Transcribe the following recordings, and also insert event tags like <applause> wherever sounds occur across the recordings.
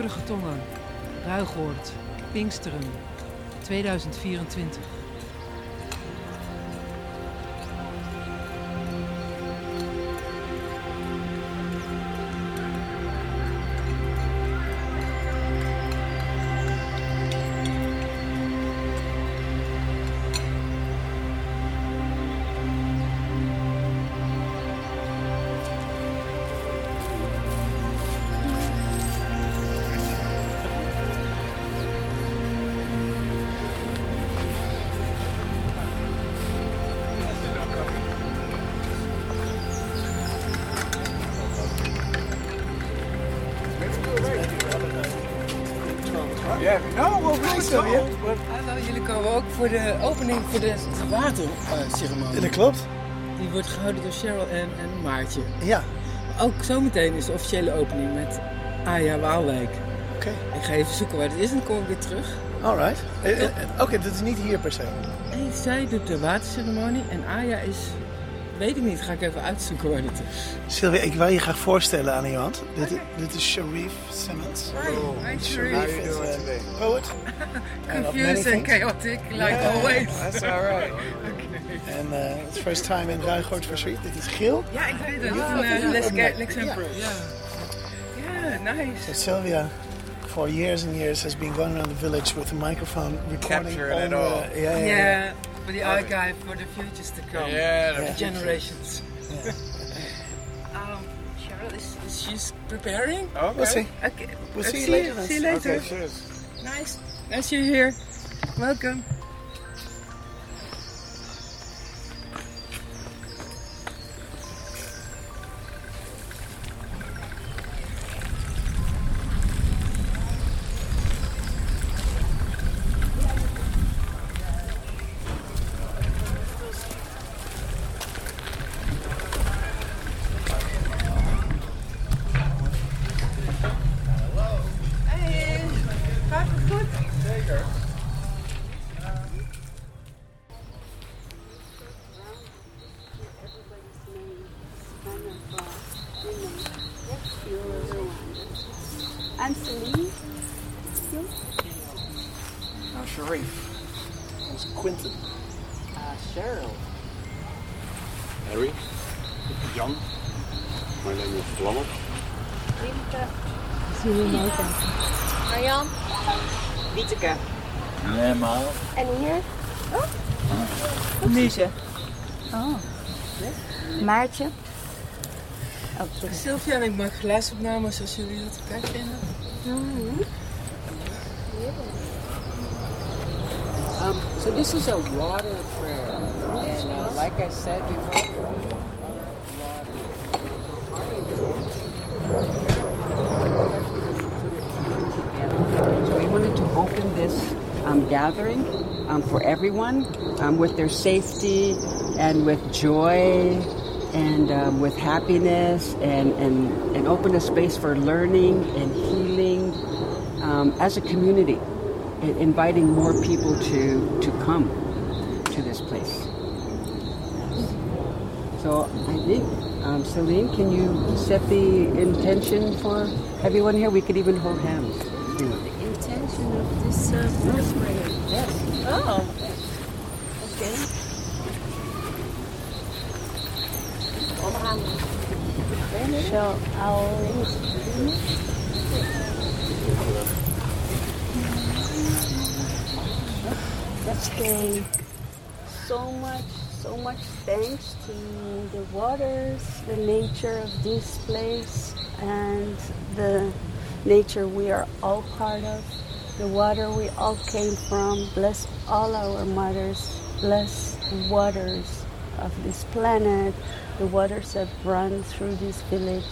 Vurige tongen. Ruigoord. Pinksteren. 2024. Voor de waterceremonie. Dat klopt. Die wordt gehouden door Cheryl en, en Maartje. Ja, Ook zometeen is de officiële opening met Aya Waalwijk. oké. Ik ga even zoeken waar het is en dan kom ik weer terug. Alright. Eh, eh, Oké, dat is niet hier per se. Nee, zij doet de waterceremonie en Aya is... Weet ik niet, ga ik even uitzoeken waar het is. Sylvia, ik wil je graag voorstellen aan iemand. Dit, dit is Sharif Simmons. Hi, Sharif poet. and of many Confused and things. chaotic, like Yeah, always. <laughs> That's all right. En uh, it's first time in Ruigoord for Sweet. Dit is Giel. Ja, ik weet het. Ja, Van ja, uh, Les, ja. Lex Emperor. Ja. Ja, nice. So Sylvia, for years and years, has been going around the village with a microphone, recording Capturing all it the- all. Yeah, yeah, yeah. Yeah, for the archive for the futures to come. Yeah, the Yeah. generations. <laughs> um, Cheryl, is, is she's preparing? Okay. We'll see. Okay, We'll let's see you later. See you later. Okay, cheers. Nice. Nice you're here. Welcome. Maartje. Oké. Sylvia en ik maak geluidsopnames als jullie dat oké vinden. Um, so this is a water prayer, and uh, like I said before, So we wanted to open this um, gathering um, for everyone um, with their safety and with joy and um, with happiness and, and, and open a space for learning and healing um, as a community, inviting more people to, to come to this place. So I think, um, Celine, can you set the intention for everyone here? We could even hold hands. The intention of this uh, first prayer. Yes. Oh. Okay. So I'll. Let's say so much, so much thanks to the waters, the nature of this place, and the nature we are all part of, the water we all came from. Bless all our mothers, bless the waters of this planet, the waters that run through this village,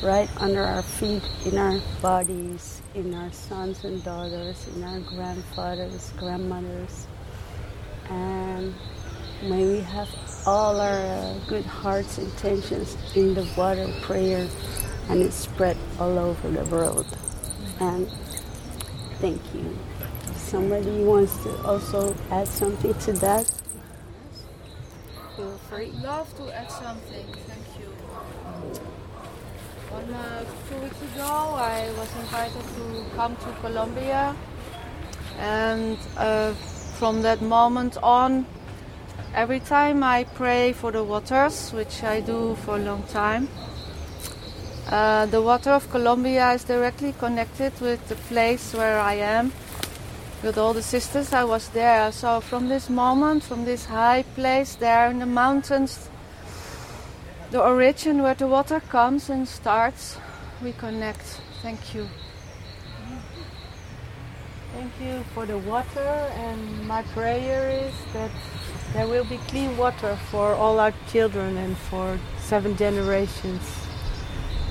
right under our feet, in our bodies, in our sons and daughters, in our grandfathers, grandmothers. And may we have all our uh, good hearts, intentions in the water prayer and it spread all over the world. And thank you. Somebody wants to also add something to that, feel free. love to add something. Thank you. One, uh, two weeks ago, I was invited to come to Colombia, and uh, from that moment on, every time I pray for the waters, which I do for a long time, uh, the water of Colombia is directly connected with the place where I am. With all the sisters, I was there. So, from this moment, from this high place there in the mountains, the origin where the water comes and starts, we connect. Thank you. Thank you for the water, and my prayer is that there will be clean water for all our children and for seven generations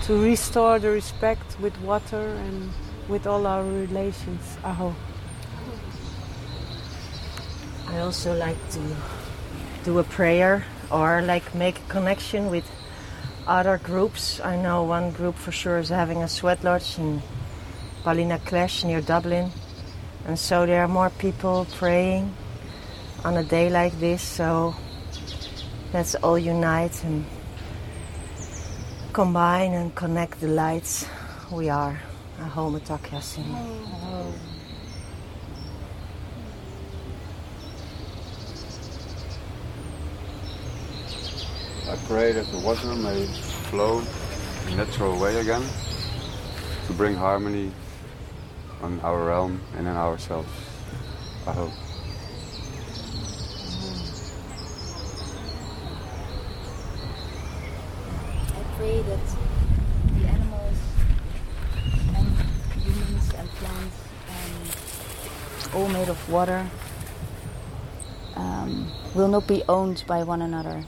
to restore the respect with water and with all our relations. Aho. I also like to do a prayer or like make a connection with other groups. I know one group for sure is having a sweat lodge in Ballinaclash near Dublin. And so there are more people praying on a day like this. So let's all unite and combine and connect the lights. We are. Aho Matak Yasin. I pray that the water may flow in a natural way again to bring harmony on our realm and in ourselves. I hope. I pray that the animals and humans and plants and all made of water um, will not be owned by one another.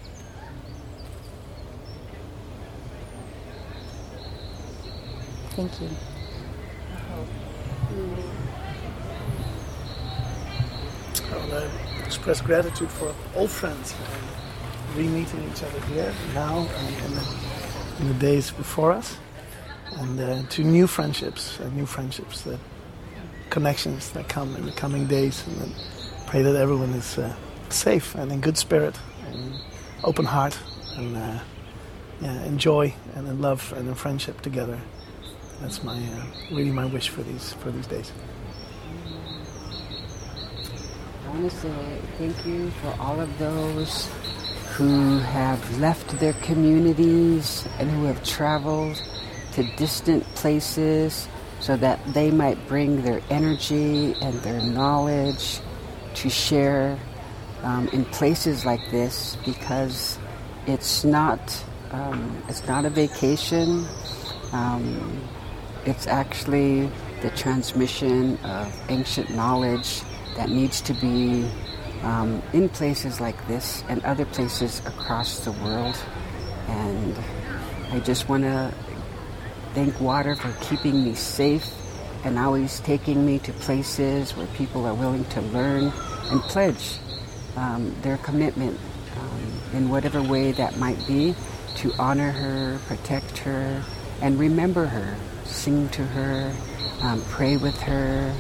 Thank you. I want to express gratitude for old friends and re-meeting each other here now and in the, in the days before us, and uh, to new friendships and new friendships that connections that come in the coming days, and then pray that everyone is uh, safe and in good spirit and open heart and uh, yeah, enjoy and in love and in friendship together. That's my uh, really my wish for these for these days. I want to say thank you for all of those who have left their communities and who have traveled to distant places so that they might bring their energy and their knowledge to share um, in places like this because it's not um, it's not a vacation. Um, it's actually the transmission of ancient knowledge that needs to be um, in places like this and other places across the world. And I just want to thank water for keeping me safe and always taking me to places where people are willing to learn and pledge um, their commitment um, in whatever way that might be to honor her, protect her, and remember her, sing to her, um, pray with her,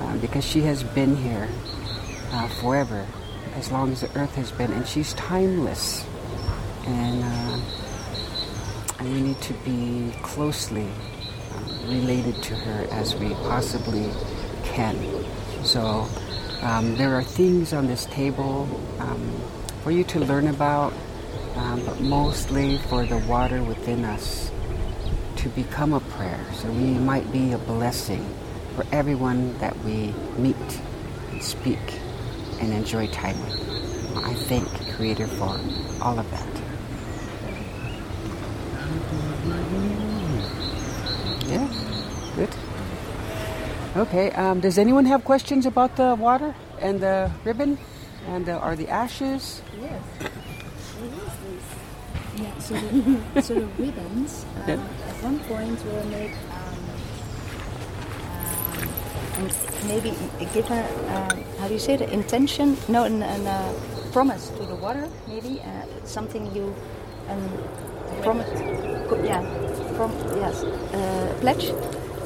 uh, because she has been here uh, forever, as long as the earth has been, and she's timeless. And, uh, we need to be closely um, related to her as we possibly can. So um, there are things on this table um, for you to learn about, um, but mostly for the water within us to become a prayer. So we might be a blessing for everyone that we meet and speak and enjoy time with. I thank Creator for all of that. Yeah, good. Okay, um, does anyone have questions about the water and the ribbon and the, or the ashes? Yes. <coughs> Yeah, so the, so the ribbons um, Yeah. One point were made um, um, maybe give a um, how do you say it? Intention? No an, an uh, promise to the water maybe uh, something you um, promise yeah from yes uh, pledge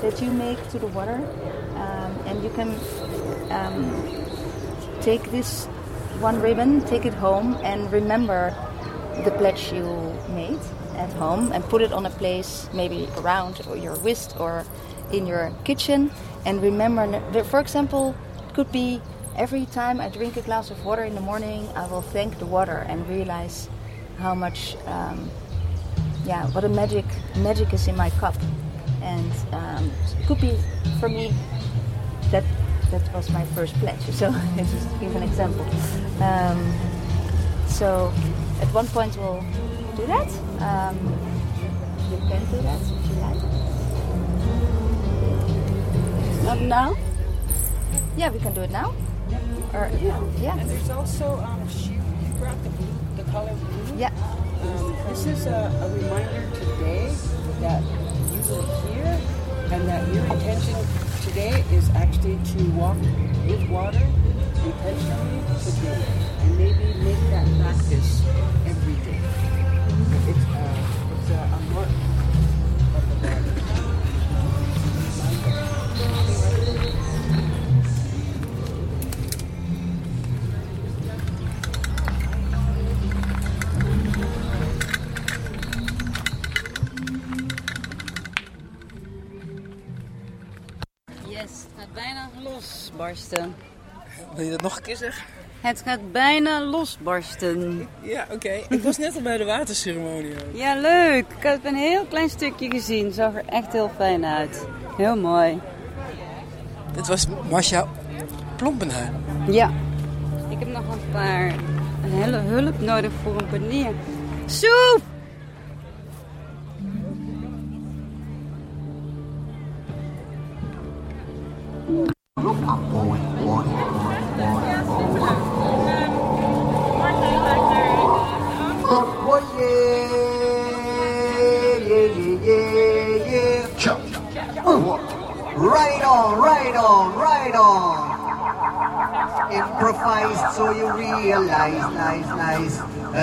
that you make to the water um, and you can um, take this one ribbon take it home and remember the pledge you made at home and put it on a place maybe around your wrist or in your kitchen. And remember, for example, it could be every time I drink a glass of water in the morning, I will thank the water and realize how much, um, yeah, what a magic magic is in my cup. And um, it could be for me that that was my first pledge. So <laughs> just give an example. Um, so at one point we'll do that. Um, you can do that if you like. Not now? Yeah, we can do it now. Or Yeah. yeah. And there's also um, she brought the blue, the color blue. Yeah. Um, this is a, a reminder today that you were here and that your intention today is actually to walk with water intentionally today and maybe make that practice every day. It's a, losbarsten. Wil je dat nog een keer zeggen? Het gaat bijna losbarsten. Ja, oké. Ik was net al bij de waterceremonie. ook. Ja, leuk. Ik heb een heel klein stukje gezien. Zag er echt heel fijn uit. Heel mooi. Dit was Masha Plompenhuis. Ja. Ik heb nog een paar een hele hulp nodig voor een panier. Soep!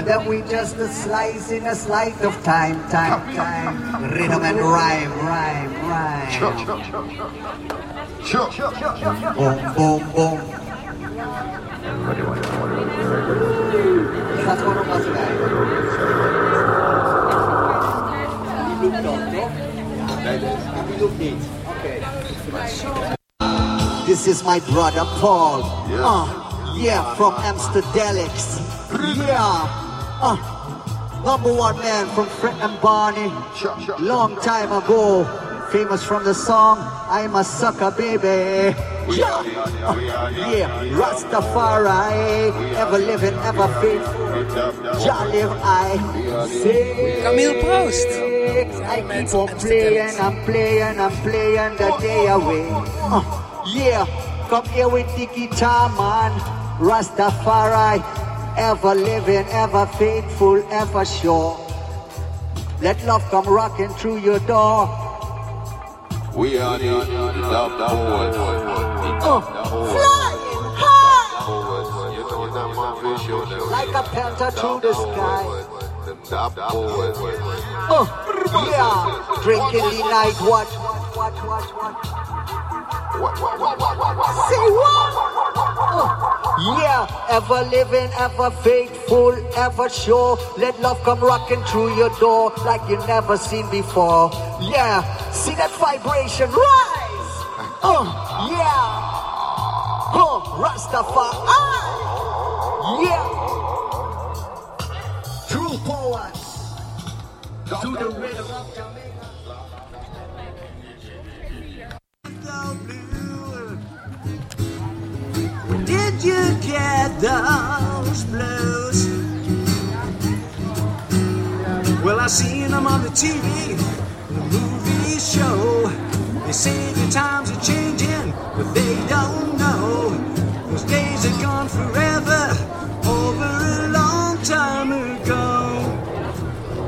And then we just a slice in a slice of time, time, time. Rhythm and rhyme, rhyme, rhyme. Boom, boom, boom. Gaat gewoon op als wij. This is my brother Paul. Uh, yeah, from Amsterdalics. Yeah. Uh, number one man from Fred and Barney. Long time ago. Famous from the song I'm a sucker baby. Yeah. <laughs> Yeah, Rastafari. Ever living, ever faithful. Jah live I. Say. Camille Proost. I keep on playing, I'm playing, I'm playing the day away. Uh, yeah, come here with the guitar, man. Rastafari, ever living, ever faithful, ever sure. Let love come rocking through your door. We are the, the dub boys. Uh, flying high You know that my vision. like a panther through the sky. The dub boys. Uh, yeah, drinking the night what? What, what, what? What, what, what, what, what, what, Say what? Uh, yeah, ever living, ever faithful, ever sure. Let love come rocking through your door like you never seen before. Yeah, see that vibration rise. Uh, yeah. Uh, Rastafari. Yeah. True poets. To the rhythm of Jamaica. Get those blues? Well, I seen them on the TV, the movie show. They say the times are changing, but they don't know. Those days are gone forever, over a long time ago.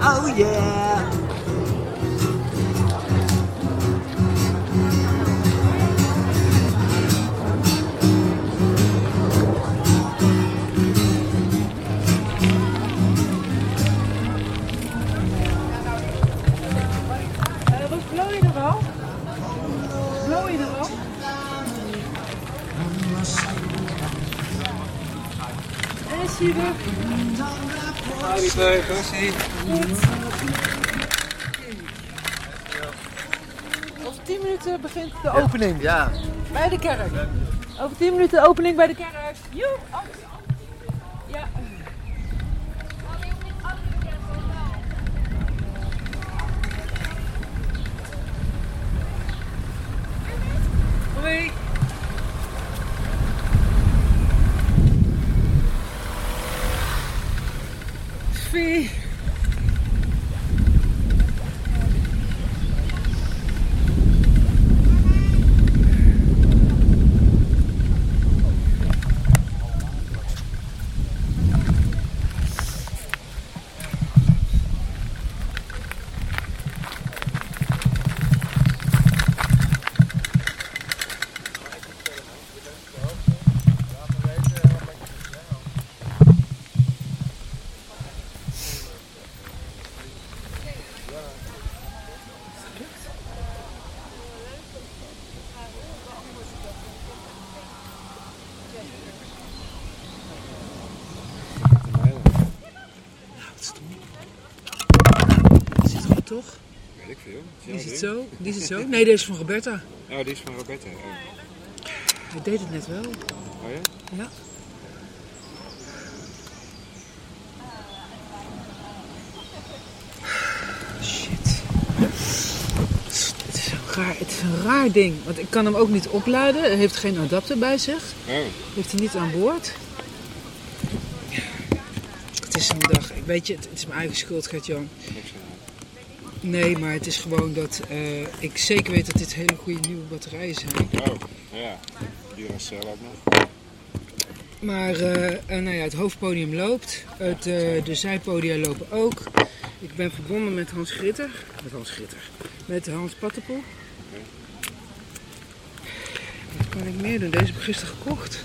Oh, yeah. Lucy. Over 10 minuten begint de opening. Ja. Bij de kerk. Over 10 minuten opening bij de kerk. Die is het zo? Nee, deze is van Roberta. Oh, die is van Roberta. Oh, Hij deed het net wel. oh ja? Ja. Shit. Het is, een raar, het is een raar ding. Want ik kan hem ook niet opladen. Hij heeft geen adapter bij zich. Oh. Heeft hij niet aan boord. Het is een dag. Ik weet je, het, het is mijn eigen schuld, Gert-Jan. Nee, maar het is gewoon dat eh, ik zeker weet dat dit hele goede nieuwe batterijen zijn. Oh, ja. Duracell ook nog. Maar eh, eh, nou ja, het hoofdpodium loopt. Het, de zijpodia lopen ook. Ik ben verbonden met Hans Gritter. Met Hans Gritter. Met Hans Pattenpoel. Wat kan ik meer doen? Deze heb ik gisteren gekocht.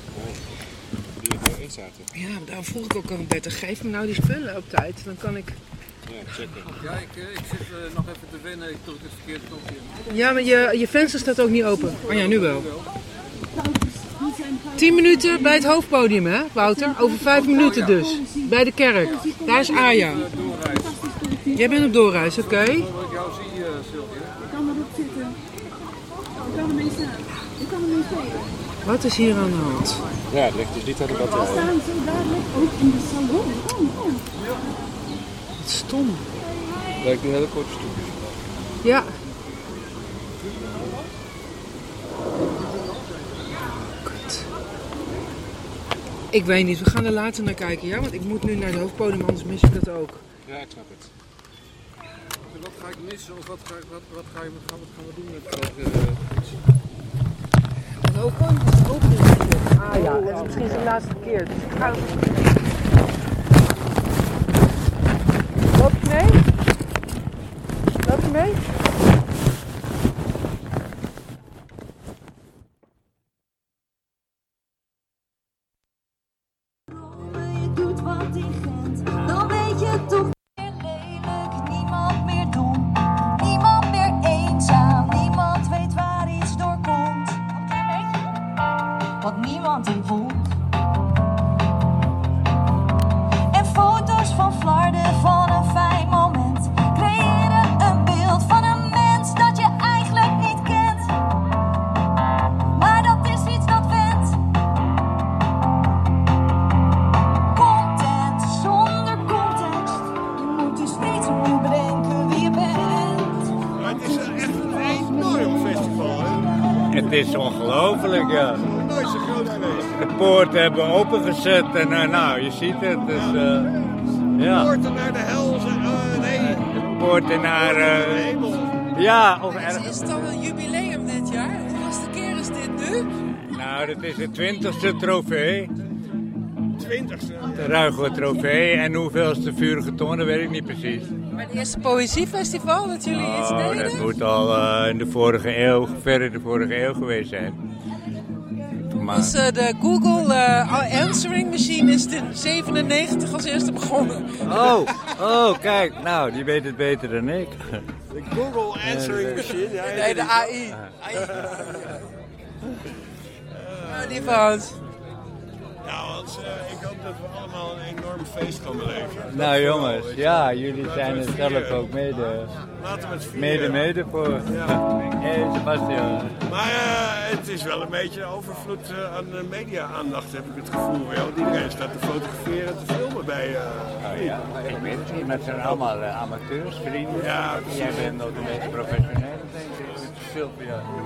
Die er erin zaten. Ja, daarom vroeg ik ook aan Bert, geef me nou die spullen op tijd. Dan kan ik... Ja, checken. Ja, ik, ik zit eh, nog even te wennen. Ik druk het verkeerde knopje. Ja, maar je, je venster staat ook niet open. Oh ja, nu wel. 10 minuten bij het hoofdpodium, hè, Wouter? Over 5 minuten dus. Bij de kerk. Daar is Aja. Jij bent op doorreis, oké. Wat ik jou zie, eh, Sylvia. Ik kan erop zitten. Ik kan ermee staan. Ik kan ermee spelen. Wat is hier aan de hand? Ja, het ligt dus niet aan de We batterij. staan zo dadelijk ook in de salon. Wat stom. Lijkt een hele korte stukjes. Ja. Kut. Ik weet niet, we gaan er later naar kijken, ja? Want ik moet nu naar het hoofdpodium, anders mis ik dat ook. Ja, ik snap het. En Wat ga ik missen of wat ga, ik, wat, wat ga je, wat gaan, wat gaan we doen met uh, Het hoofdpodium is open. Ah ja, het is misschien zijn laatste keer. Dus ik ga... Loop je mee? Loop en nou, je ziet het. Dus, eh, ja. Poorten naar de hel, eh, nee. De poorten naar... eh, ja, of Is, ergens. is het dan een jubileum dit jaar? Hoeveelste keer is dit nu? Nou, dit is de twintigste trofee. Twintigste. De Ruigoe trofee. En hoeveelste vurige tonnen, weet ik niet precies. Maar het eerste poëziefestival dat jullie iets Oh, deden? dat moet al eh, in de vorige eeuw, ver in de vorige eeuw geweest zijn. Maar, Dus de Google eh, Answering Machine is in 97 als eerste begonnen. oh, oh, kijk, nou, die weet het beter dan ik. De Google Answering Machine. Ja, Nee, de AI. Oh, die van Hans. Nou, Dus eh, ik hoop dat we allemaal een enorm feest gaan beleven. Nou jongens, ja, jullie zijn er het zelf ook mede, Laten we het vieren. mede, mede voor. Ja. Hé Sebastian. Maar eh, het is wel een beetje overvloed eh, aan media-aandacht, heb ik het gevoel. Ja, want iedereen staat te fotograferen en te filmen bij... eh Oh ja, ik weet het niet, maar het zijn allemaal amateurs, vrienden. Ja, Jij bent nog de meest professionele, denk ik.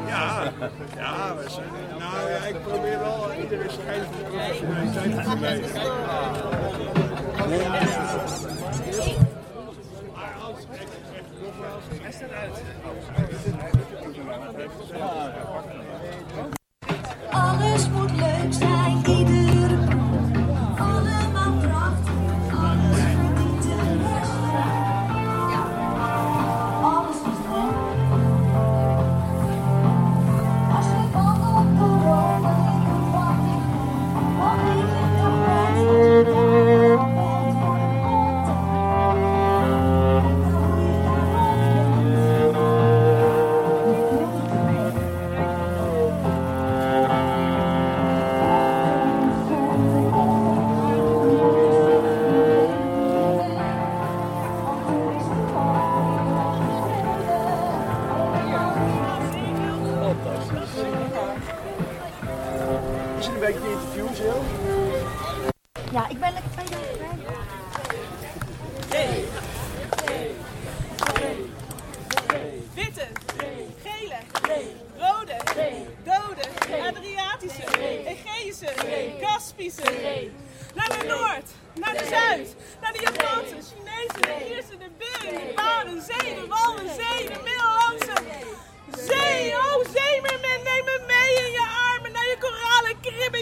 Ja, ja, we zijn, nou ja, ik probeer wel iedere schijn van professionaliteit te vermijden. Thank you.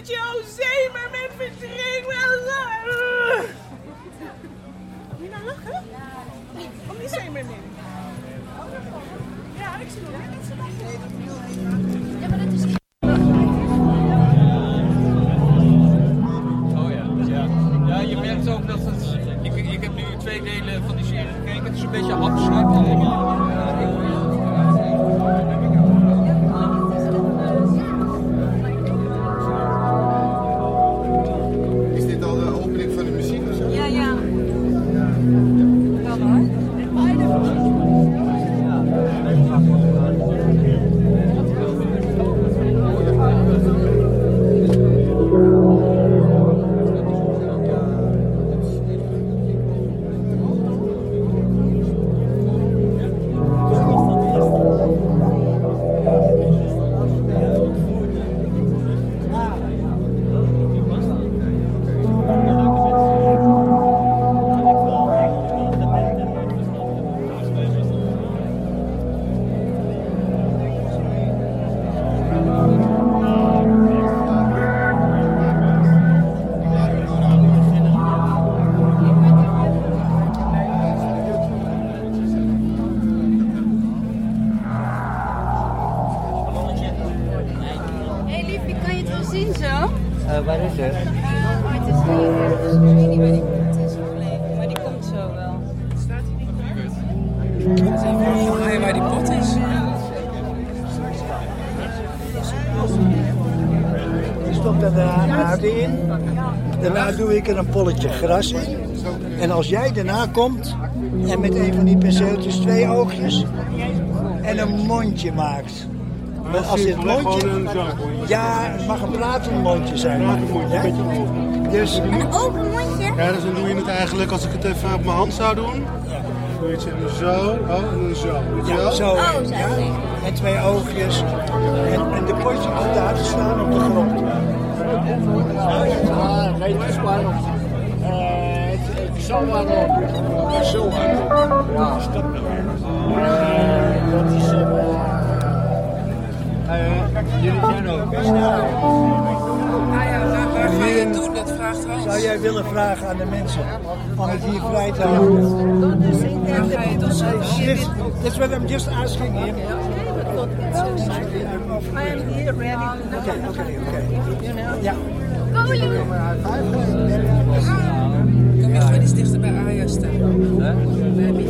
Koralen kribbetje. Oh, Zeemermin, verdring me. Moet je nou lachen? Om die Zeemermin. Ja, ik zie nog net iets Ja, maar dat is Er een polletje gras in. En als jij daarna komt en met een van die penseeltjes twee oogjes en een mondje maakt. Maar als je het mondje... Ja, het mag een pratend mondje zijn. Ja? Dus... Een open mondje? Ja, dus dan doe je het eigenlijk, als ik het even op mijn hand zou doen, doe je het zeg maar zo, oh, en zo. Ja, zo. ja. En twee oogjes. En, en de potje moet daar te staan op de grond. Het is. Eh, het- het zal maar nog. Zo aan. Ja, stop nou weer. Dat is. Jullie zijn ook. Ah ja, waar, ga je doen? Dat vraagt Hans. Zou jij willen vragen aan de mensen om het hier vrij te houden? Het doen? This, that's what I'm just asking him. I am here ready. Oké, oké, oké. Ja. Kom je gewoon iets dichter bij Aya staan. We hebben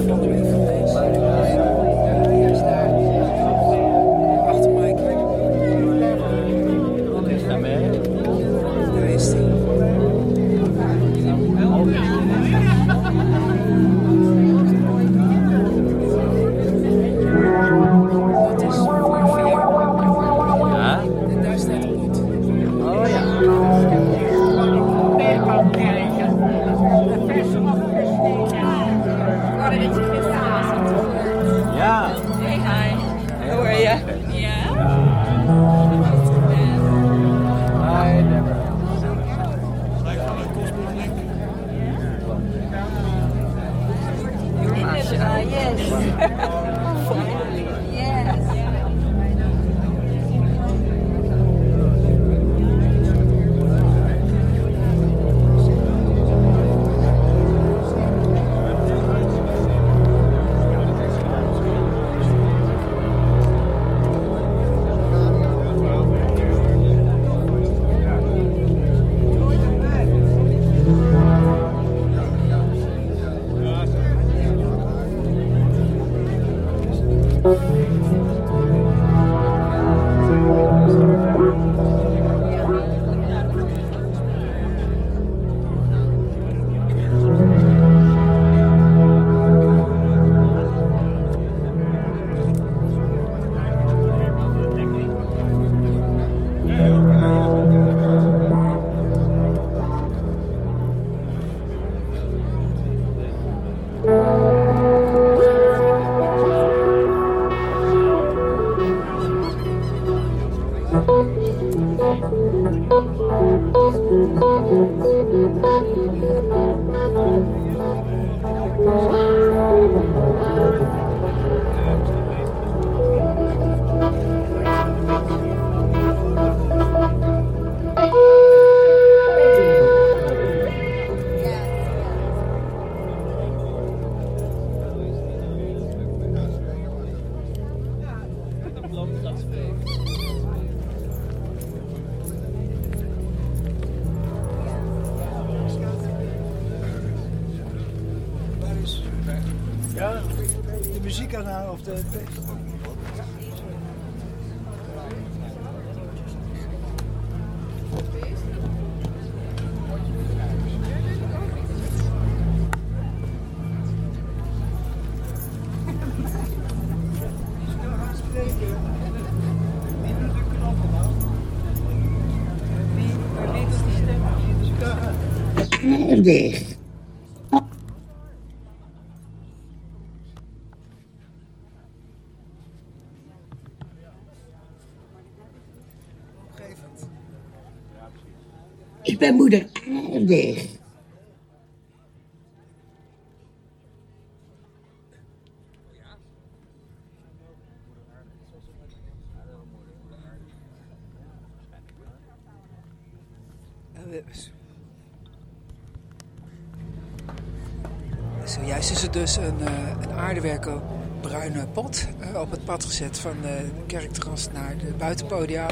eh, op het pad gezet van de kerkterras naar de buitenpodia.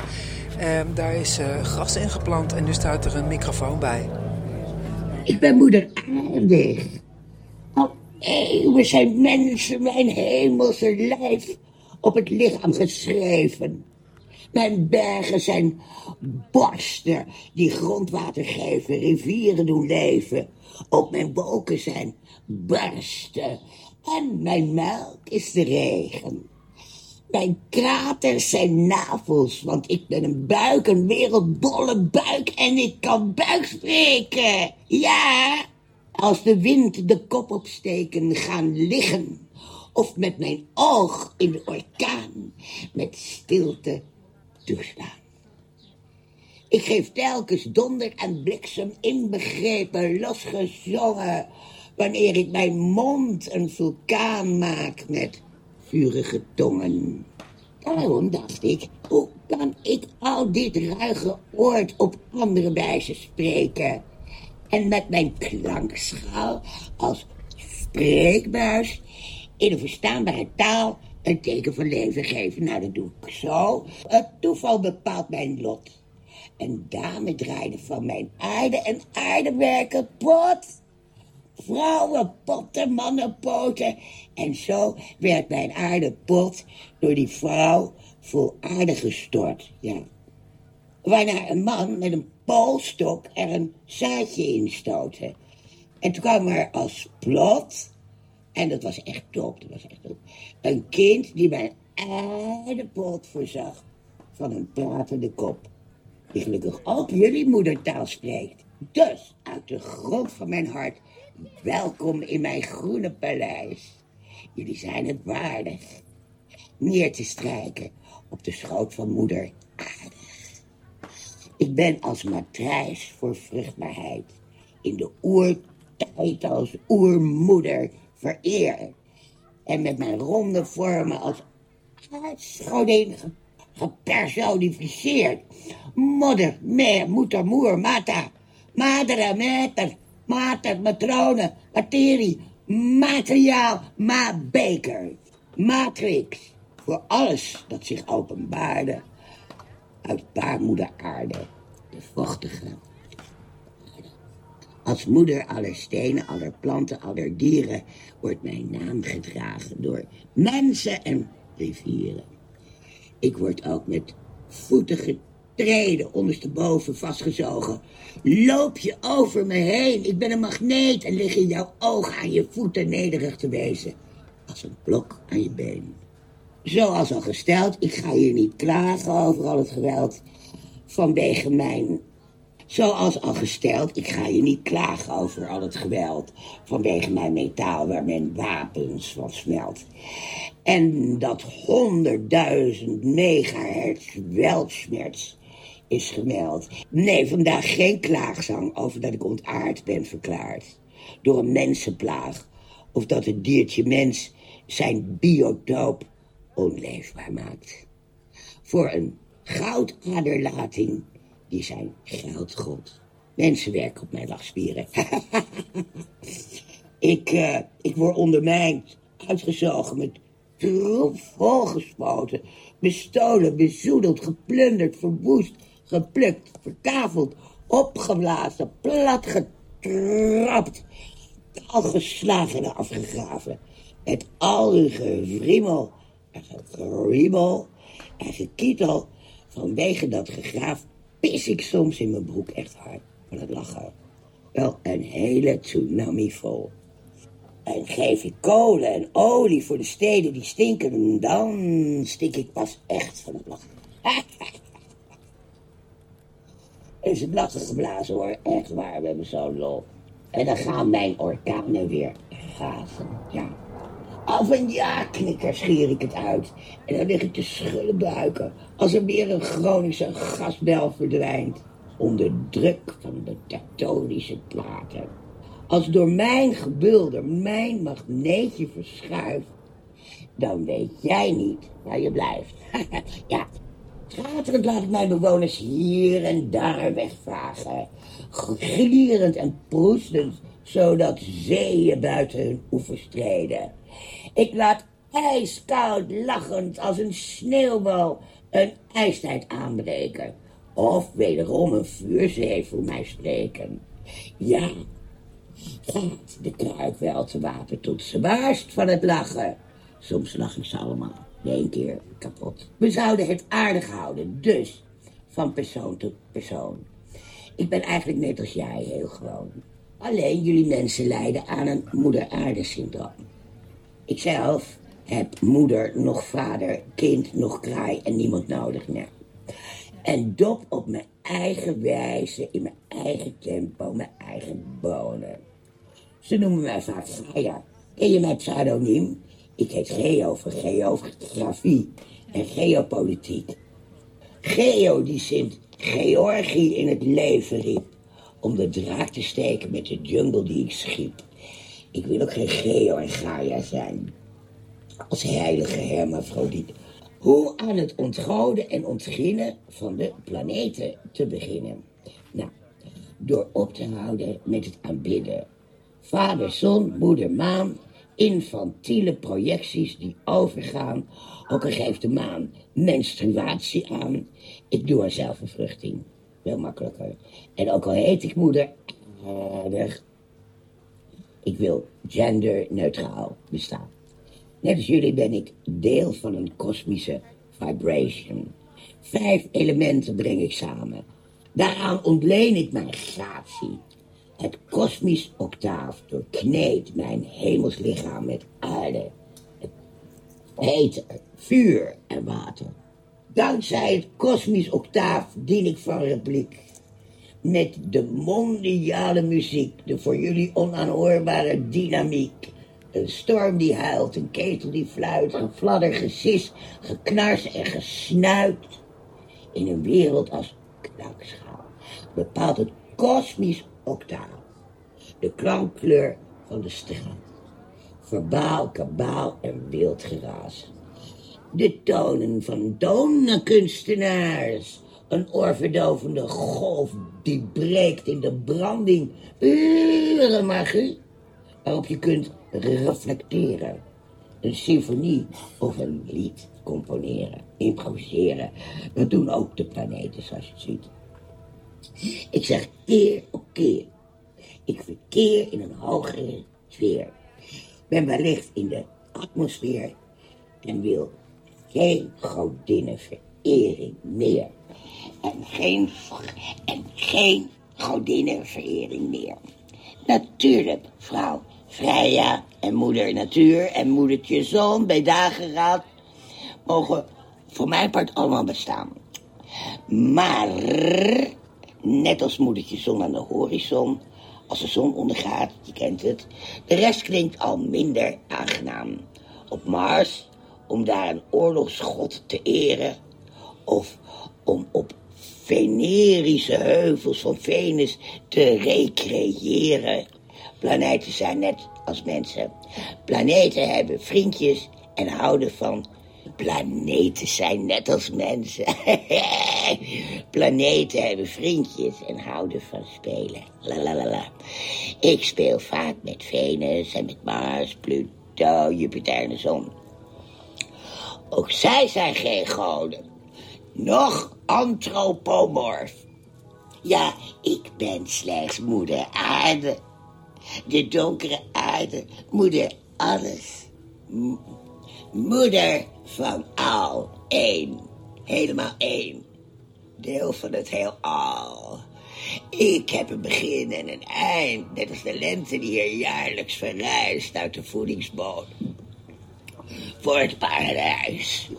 Ehm, daar is eh, gras ingeplant en nu staat er een microfoon bij. Ik ben moeder aardig. Al eeuwen zijn mensen mijn hemelse lijf op het lichaam geschreven. Mijn bergen zijn borsten die grondwater geven, rivieren doen leven. Ook mijn wolken zijn barsten en mijn melk is de regen. Mijn kraters zijn navels, want ik ben een buik, een werelddolle buik en ik kan buik spreken. Ja, als de wind de kop opsteken, gaan liggen. Of met mijn oog in de orkaan, met stilte toestaan. Ik geef telkens donder en bliksem inbegrepen, losgezongen, wanneer ik mijn mond een vulkaan maak met vurige tongen. Daarom dacht ik, hoe kan ik al dit ruige oord op andere wijze spreken? En met mijn klankschaal als spreekbuis in een verstaanbare taal een teken van leven geven. Nou, dat doe ik zo. Het toeval bepaalt mijn lot. Een dame draaide van mijn aarde en aardewerken pot. Vrouwenpotten, mannenpoten. En zo werd mijn aardepot door die vrouw vol aarde gestort. Ja. Waarna een man met een poolstok er een zaadje in stootte. En toen kwam er als plot, en dat was echt top, dat was echt een kind die mijn aardepot voorzag van een pratende kop. Die gelukkig ook jullie moedertaal spreekt. Dus, uit de grond van mijn hart, welkom in mijn groene paleis. Jullie zijn het waardig. Neer te strijken op de schoot van moeder aarde. Ik ben als matrijs voor vruchtbaarheid in de oertijd als oermoeder vereerd. En met mijn ronde vormen als aardsgodin ge- gepersonificeerd. Modder, meer, moeder, moer, mata, madere, meter, mater, matrone, materie, materiaal, ma beker, matrix. Voor alles dat zich openbaarde uit baarmoeder aarde, de vochtige als moeder aller stenen, aller planten, aller dieren wordt mijn naam gedragen door mensen en rivieren. Ik word ook met voeten getreden, ondersteboven vastgezogen. Loop je over me heen, ik ben een magneet en lig in jouw oog aan je voeten nederig te wezen. Als een blok aan je been. Zoals al gesteld, ik ga hier niet klagen over al het geweld vanwege mijn Zoals al gesteld, ik ga je niet klagen over al het geweld vanwege mijn metaal waar men wapens van smelt. En dat honderdduizend megahertz weltschmerz is gemeld. Nee, vandaag geen klaagzang over dat ik ontaard ben verklaard. Door een mensenplaag. Of dat het diertje mens zijn biotoop onleefbaar maakt. Voor een goudaderlating die zijn geldgod. Mensen werken op mijn lachspieren. <laughs> ik, eh, ik word ondermijnd, uitgezogen met troep volgespoten, bestolen, bezoedeld, geplunderd, verwoest, geplukt, verkaveld, opgeblazen, platgetrapt, geslagen en afgegraven. Met al gevriemel en gekriebel en gekietel. Vanwege dat gegraaf pis ik soms in mijn broek echt hard van het lachen. Wel een hele tsunami vol. En geef ik kolen en olie voor de steden die stinken, en dan stink ik pas echt van het lachen. <laughs> Is het geblazen hoor, echt waar, we hebben zo'n lol. En dan gaan mijn orkanen weer gazen, ja. Al van ja, knikker schier ik het uit. En dan lig ik te schullen buiken. Als er weer een Groningse gasbel verdwijnt. Onder druk van de tektonische platen. Als door mijn gebulder mijn magneetje verschuift. Dan weet jij niet waar je blijft. <laughs> ja, Traterend laat ik mijn bewoners hier en daar wegvagen. Glierend en proestend, zodat zeeën buiten hun oevers treden. Ik laat ijskoud lachend als een sneeuwbal een ijstijd aanbreken. Of wederom een vuurzee voor mij spreken. Ja, gaat de kruik wel te wapen tot ze barst van het lachen. Soms lach ik ze allemaal, keer kapot. We zouden het aardig houden, dus van persoon tot persoon. Ik ben eigenlijk net als jij heel gewoon. Alleen jullie mensen lijden aan een moeder aarde syndroom. Ikzelf heb moeder, nog vader, kind, nog kraai en niemand nodig meer. En dop op mijn eigen wijze, in mijn eigen tempo, mijn eigen bonen. Ze noemen mij vaak Gaia. Ken je mijn pseudoniem? Ik heet Geo voor geografie en geopolitiek. Geo die Sint Georgie in het leven riep. Om de draak te steken met de jungle die ik schiep. Ik wil ook geen Geo en Gaia zijn. Als heilige hermafrodiet. Hoe aan het ontgoden en ontginnen van de planeten te beginnen. Nou, door op te houden met het aanbidden. Vader, zon, moeder, maan. Infantiele projecties die overgaan. Ook al geeft de maan menstruatie aan. Ik doe er zelfbevruchting. Veel makkelijker. En ook al heet ik moeder. Ik wil genderneutraal bestaan. Net als jullie ben ik deel van een kosmische vibration. Vijf elementen breng ik samen. Daaraan ontleen ik mijn gratie. Het kosmisch octaaf doorkneedt mijn hemelslichaam met aarde, heet vuur en water. Dankzij het kosmisch octaaf dien ik van repliek. Met de mondiale muziek, de voor jullie onaanhoorbare dynamiek. Een storm die huilt, een ketel die fluit, een fladder, gesis, geknars en gesnuit. In een wereld als knakschaal bepaalt het kosmisch de klankkleur van de straat. Verbaal, kabaal en wild geraas. De tonen van donenkunstenaars. Een oorverdovende golf die breekt in de branding. Uren magie. Waarop je kunt reflecteren. Een symfonie of een lied componeren, improviseren. Dat doen ook de planeten zoals je ziet. Ik zeg keer op keer. Ik verkeer in een hogere sfeer. Ben wellicht in de atmosfeer en wil geen godinnenverering meer. En geen, en geen godinnenverering meer. Natuurlijk, vrouw Freya en moeder natuur en moedertje zon bij dageraad mogen voor mijn part allemaal bestaan. Maar, net als moedertje zon aan de horizon, als de zon ondergaat, je kent het, de rest klinkt al minder aangenaam. Op Mars, om daar een oorlogsgod te eren, of om op venerische heuvels van Venus te recreëren. Planeten zijn net als mensen. Planeten hebben vriendjes en houden van. Planeten zijn net als mensen. <laughs> Planeten hebben vriendjes en houden van spelen. La la la la. Ik speel vaak met Venus en met Mars, Pluto, Jupiter en de zon. Ook zij zijn geen goden. Nog antropomorf. Ja, ik ben slechts moeder aarde. De donkere aarde, moeder alles. Moeder van al één. Helemaal één. Deel van het heelal. Ik heb een begin en een eind, net als de lente die hier jaarlijks verrijst uit de voedingsbodem. Voor het paradijs.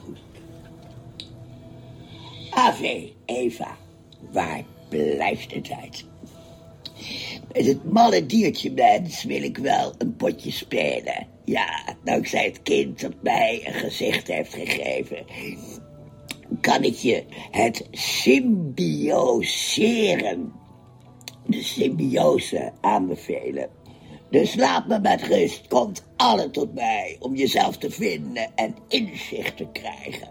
Ave, Eva, waar blijft de tijd? Met het malle diertje mens wil ik wel een potje spelen. Ja, dankzij het kind dat mij een gezicht heeft gegeven. Kan ik je het symbioseren, de symbiose aanbevelen. Dus laat me met rust, komt alle tot mij om jezelf te vinden en inzicht te krijgen.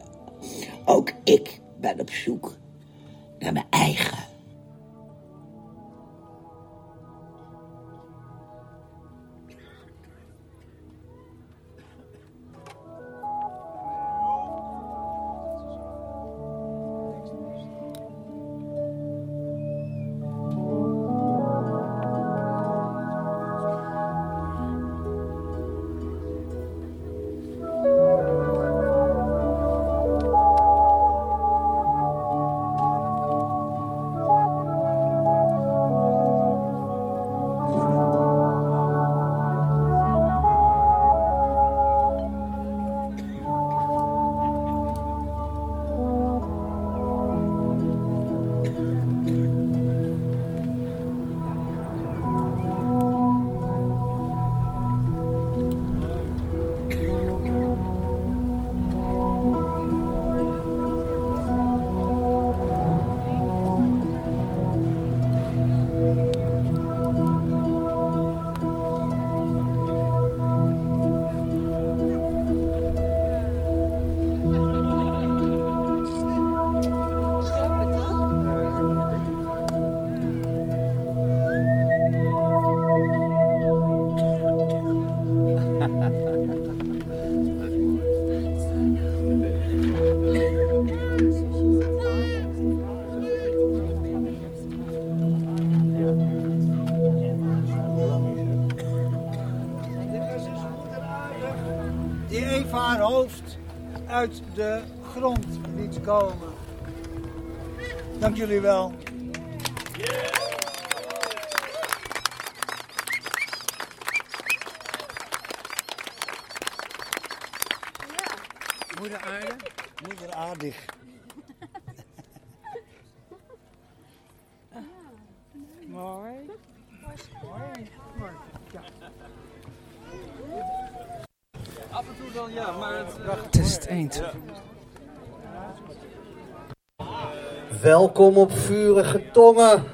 Ook ik ben op zoek naar mijn eigen. Af en toe dan ja, maar het... Test eend. Welkom op vurige tongen.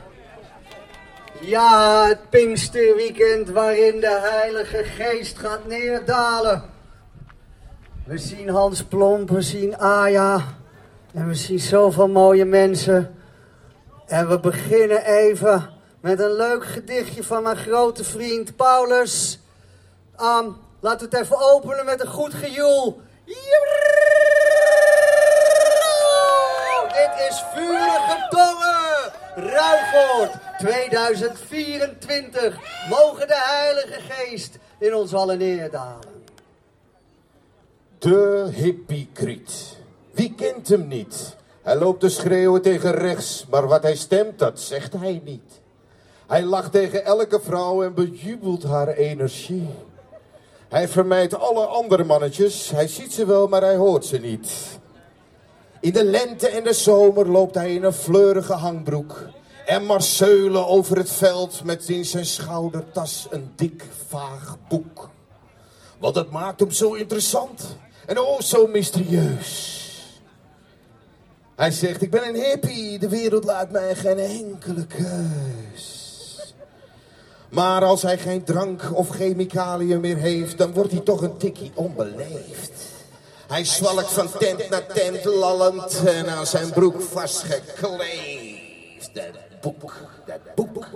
Ja, het Pinksterweekend waarin de Heilige Geest gaat neerdalen. We zien Hans Plomp, we zien Aya en we zien zoveel mooie mensen. En we beginnen even met een leuk gedichtje van mijn grote vriend Paulus. Ehm, laten we het even openen met een goed gejoel. Dit is Vurige Tongen, Ruigoord 2024. Mogen de Heilige Geest in ons allen neerdalen. De hypocriet. Wie kent hem niet? Hij loopt te schreeuwen tegen rechts, maar wat hij stemt, dat zegt hij niet. Hij lacht tegen elke vrouw en bejubelt haar energie. Hij vermijdt alle andere mannetjes. Hij ziet ze wel, maar hij hoort ze niet. In de lente en de zomer loopt hij in een fleurige hangbroek. En Marceulen over het veld met in zijn schoudertas een dik, vaag boek. Want dat maakt hem zo interessant en oh zo mysterieus. Hij zegt, ik ben een hippie, de wereld laat mij geen enkele keus. Maar als hij geen drank of chemicaliën meer heeft, dan wordt hij toch een tikkie onbeleefd. Hij zwalkt van tent naar tent, lallend en aan zijn broek vastgekleefd. Dat boek, dat boek.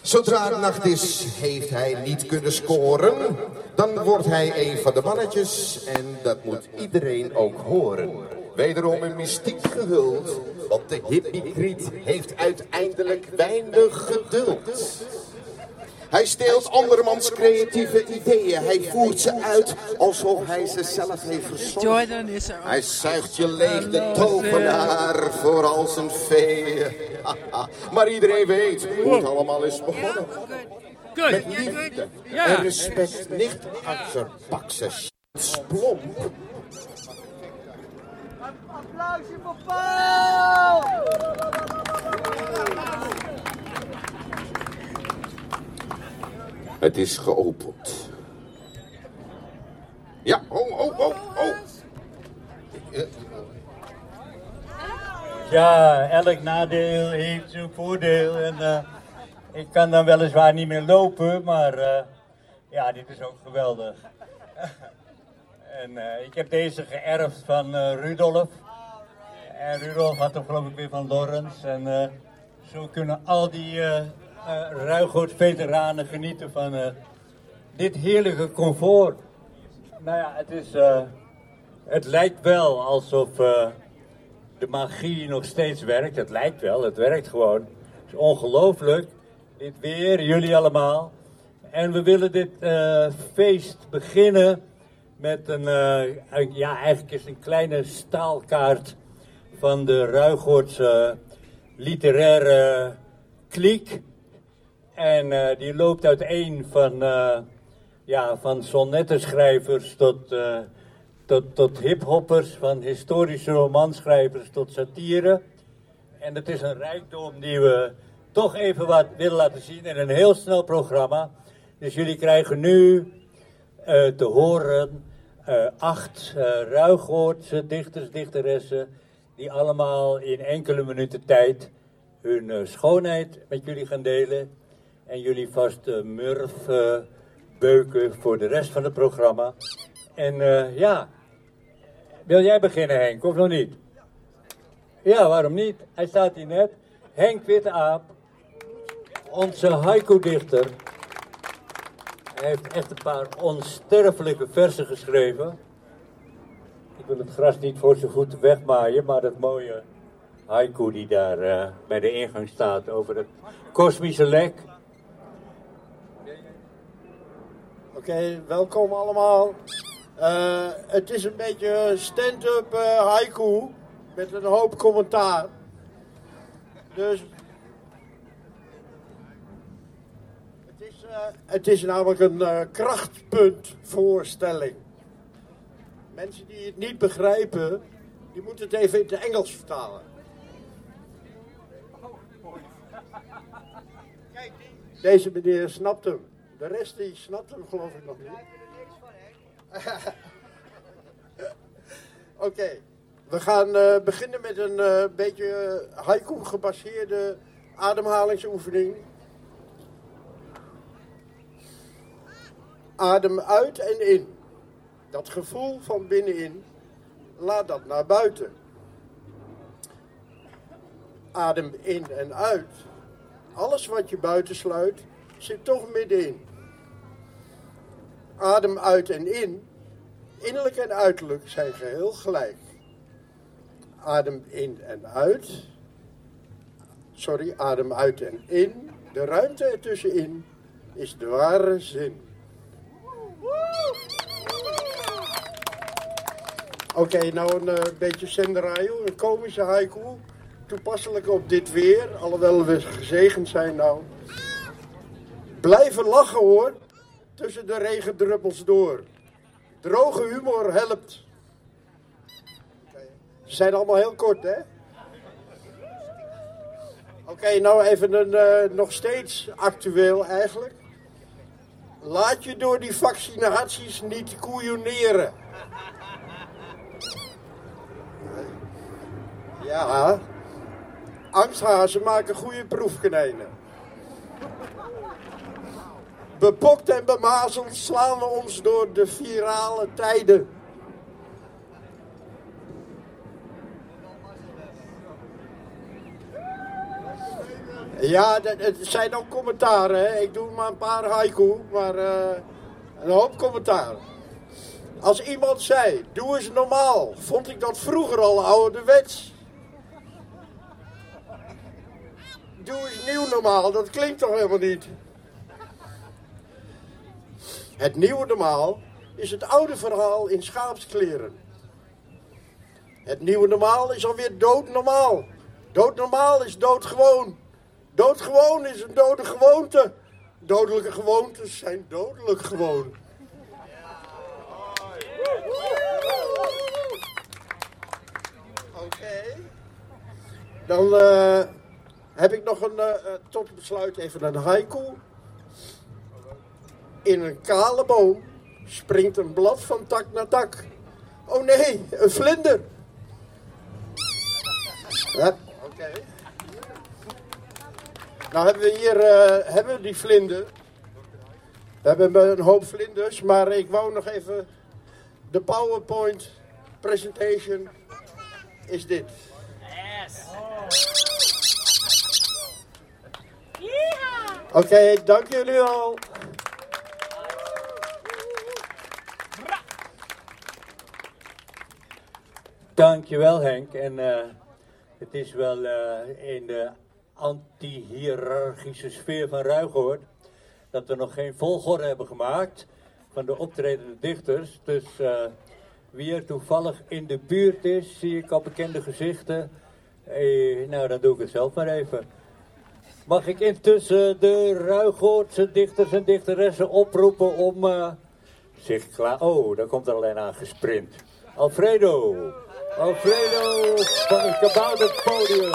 Zodra het nacht is, heeft hij niet kunnen scoren. Dan wordt hij een van de mannetjes en dat moet iedereen ook horen. Wederom een mystiek gehuld, want de hypocriet heeft uiteindelijk weinig geduld. Hij steelt andermans creatieve ideeën. Hij voert ze uit alsof hij ze zelf heeft verzonnen. Er. Hij zuigt je leeg, de tovenaar, voor al zijn veeën. <laughs> maar iedereen weet hoe het allemaal is begonnen. Met liefde en respect, nicht achterbakse splomp. Applausje voor Paul! Het is geopend. Ja, oh, oh, oh, oh. Ja, elk nadeel heeft zijn voordeel. En eh, ik kan dan weliswaar niet meer lopen, maar eh, ja, dit is ook geweldig. <laughs> en eh, ik heb deze geërfd van eh, Rudolf. En Rudolf had hem geloof ik weer van Lorenz. En eh, zo kunnen al die uh, Ruigoord-veteranen genieten van eh, dit heerlijke comfort. Nou ja, het is... eh, het lijkt wel alsof eh, de magie nog steeds werkt. Het lijkt wel, het werkt gewoon. Het is ongelooflijk. Dit weer, jullie allemaal. En we willen dit eh, feest beginnen met een, eh, een- ja, eigenlijk is een kleine staalkaart van de Ruigoordse literaire kliek. En eh, die loopt uiteen van, eh ja, van sonnettenschrijvers tot, eh tot, tot hiphoppers, van historische romanschrijvers tot satire. En het is een rijkdom die we toch even wat willen laten zien in een heel snel programma. Dus jullie krijgen nu te horen acht uh, Ruigoordse dichters, dichteressen, die allemaal in enkele minuten tijd hun eh, schoonheid met jullie gaan delen. En jullie vast eh, murf eh, beuken voor de rest van het programma. En eh, ja, wil jij beginnen Henk, of nog niet? Ja, waarom niet? Hij staat hier net. Henk Witteaap, onze haiku-dichter. Hij heeft echt een paar onsterfelijke versen geschreven. Ik wil het gras niet voor zijn voeten wegmaaien, maar dat mooie haiku die daar eh, bij de ingang staat over het kosmische lek. Oké, welkom allemaal. Eh, het is een beetje stand-up eh, haiku met een hoop commentaar. Dus het is, eh, het is namelijk een eh, krachtpuntvoorstelling. Mensen die het niet begrijpen, die moeten het even in het Engels vertalen. Deze meneer snapt hem. De rest die snapt hem geloof ik nog niet. <laughs> Oké, we gaan eh, beginnen met een beetje haiku gebaseerde ademhalingsoefening. Adem uit en in. Dat gevoel van binnenin, laat dat naar buiten. Adem in en uit. Alles wat je buiten sluit, zit toch middenin. Adem uit en in. Innerlijk en uiterlijk zijn geheel gelijk. Adem in en uit. Sorry, adem uit en in. De ruimte ertussenin is de ware zin. Oké, nou een eh, beetje senderai, een komische haiku. Toepasselijk op dit weer, alhoewel we gezegend zijn nou. Blijven lachen hoor, tussen de regendruppels door. Droge humor helpt. Ze zijn allemaal heel kort, hè? Oké, nou even een, eh, nog steeds actueel eigenlijk. Laat je door die vaccinaties niet koeioneren. Ja, angsthazen maken goede proefkonijnen. Bepokt en bemazeld slaan we ons door de virale tijden. Ja, het zijn ook commentaren. Hè. Ik doe maar een paar haiku, maar eh, een hoop commentaar. Als iemand zei, doe eens normaal, vond ik dat vroeger al ouderwets. Doe eens nieuw normaal, dat klinkt toch helemaal niet? Het nieuwe normaal is het oude verhaal in schaapskleren. Het nieuwe normaal is alweer doodnormaal. Doodnormaal is doodgewoon. Doodgewoon is een dode gewoonte. Dodelijke gewoontes zijn dodelijk gewoon. Oké. Dan eh, heb ik nog een, eh, eh, tot besluit even een haiku. In een kale boom springt een blad van tak naar tak. Oh nee, een vlinder. Ja, oké. Nou hebben we hier eh, hebben we die vlinder. We hebben een hoop vlinders, maar ik wou nog even... De PowerPoint presentation is dit. Oké, dank jullie wel. Dankjewel Henk. En eh, het is wel eh, in de anti-hierarchische sfeer van Ruigoord dat we nog geen volgorde hebben gemaakt van de optredende dichters. Dus eh, wie er toevallig in de buurt is, zie ik al bekende gezichten. Eh, nou, dan doe ik het zelf maar even. Mag ik intussen de Ruigoordse dichters en dichteressen oproepen om eh, zich klaar... Oh, daar komt er alleen aan gesprint. Alfredo. Alfredo van het Kabouter Podium.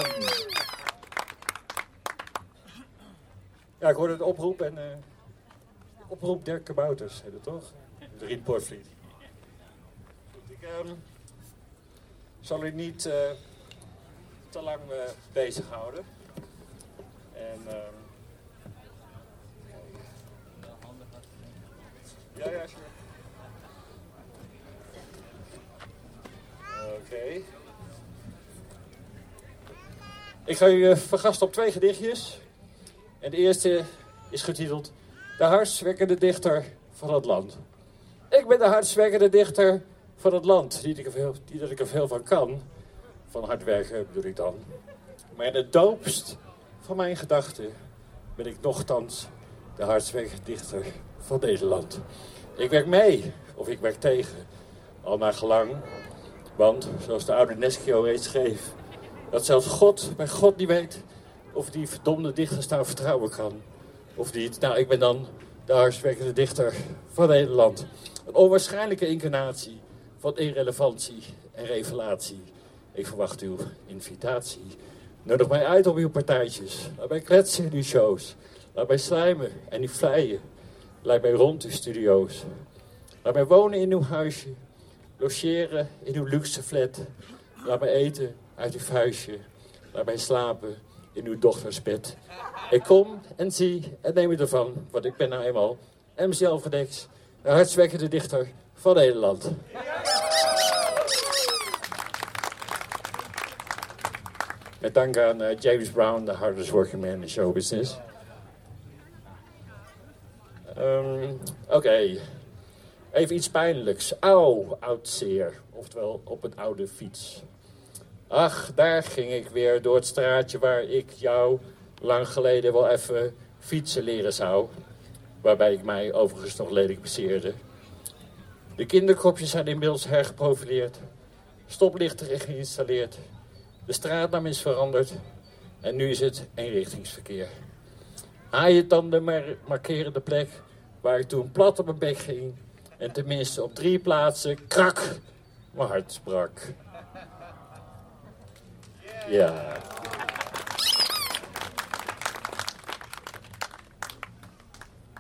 Ja, ik hoorde het oproep en eh, oproep der kabouters, heet het toch? De Riet Porvliet. Goed, Ik ehm, zal u niet eh, te lang bezighouden. En, ehm, ja, ja. Oké. Ik ga u eh, vergasten op twee gedichtjes. En de eerste is getiteld De hartswekkende dichter van het land. Ik ben de hartswekkende dichter van het land. Niet, dat ik er veel, dat ik er veel van kan. Van hard werken bedoel ik dan. Maar in het doopst van mijn gedachten ben ik nochtans de hartswekkende dichter van Nederland. Ik werk mee, of ik werk tegen, al naar gelang. Want, zoals de oude Neschio reeds schreef, dat zelfs God bij God niet weet of die verdomde dichters nou vertrouwen kan. Of niet. Nou, ik ben dan de hardwerkende dichter van Nederland. Een onwaarschijnlijke incarnatie van irrelevantie en revelatie. Ik verwacht uw invitatie. Nodig mij uit op uw partijtjes. Laat mij kletsen in uw shows. Laat mij slijmen en u vleien. Leid mij rond uw studio's. Laat mij wonen in uw huisje. Logeren in uw luxe flat. Laat mij eten uit uw vuistje. Laat mij slapen in uw dochters bed. Ik kom en zie en neem u ervan, want ik ben nou eenmaal MC Alverdex, de hartswekkende dichter van Nederland. Met dank aan eh, James Brown, the hardest working man in show business. Ehm, Oké, even iets pijnlijks. Auw, oud zeer, oftewel op een oude fiets. Ach, daar ging ik weer door het straatje waar ik jou lang geleden wel even fietsen leren zou. Waarbij ik mij overigens nog lelijk bezeerde. De kinderkopjes zijn inmiddels hergeprofileerd. Stoplichten geïnstalleerd. De straatnaam is veranderd. En nu is het eenrichtingsverkeer. Haaientanden mar markeren de plek waar ik toen plat op mijn bek ging. En tenminste op drie plaatsen, krak, mijn hart sprak. Ja.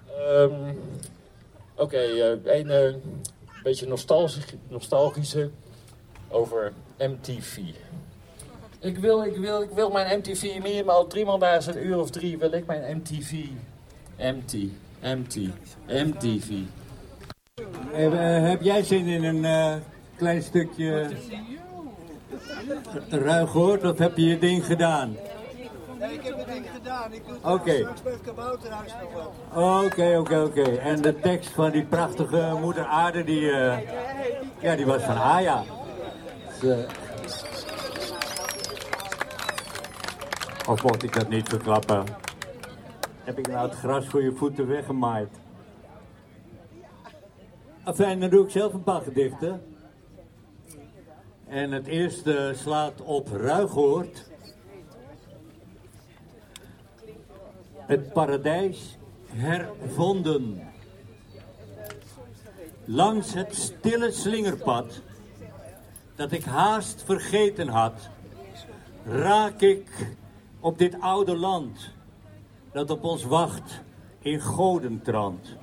Ehm, Oké, eh, een eh, beetje nostalgisch, nostalgische over MTV. Ik wil, ik wil, ik wil mijn MTV minimaal driemaal na een uur of drie wil ik mijn MTV. MT, MT, MTV. Eh, heb jij zin in een eh, klein stukje ruig gehoord of heb je je ding gedaan? Nee, ik heb het ding gedaan. Ik doe Oké. straks bij het kabouterhuis nog wel. Oké, oké, oké. En de tekst van die prachtige moeder aarde, die, eh, ja, die was van Aya. Dus, of mocht ik dat niet verklappen? Heb ik nou het gras voor je voeten weggemaaid? Enfin, dan doe ik zelf een paar gedichten. En het eerste slaat op Ruigoord. Het paradijs hervonden. Langs het stille slingerpad dat ik haast vergeten had, raak ik op dit oude land dat op ons wacht in godentrand.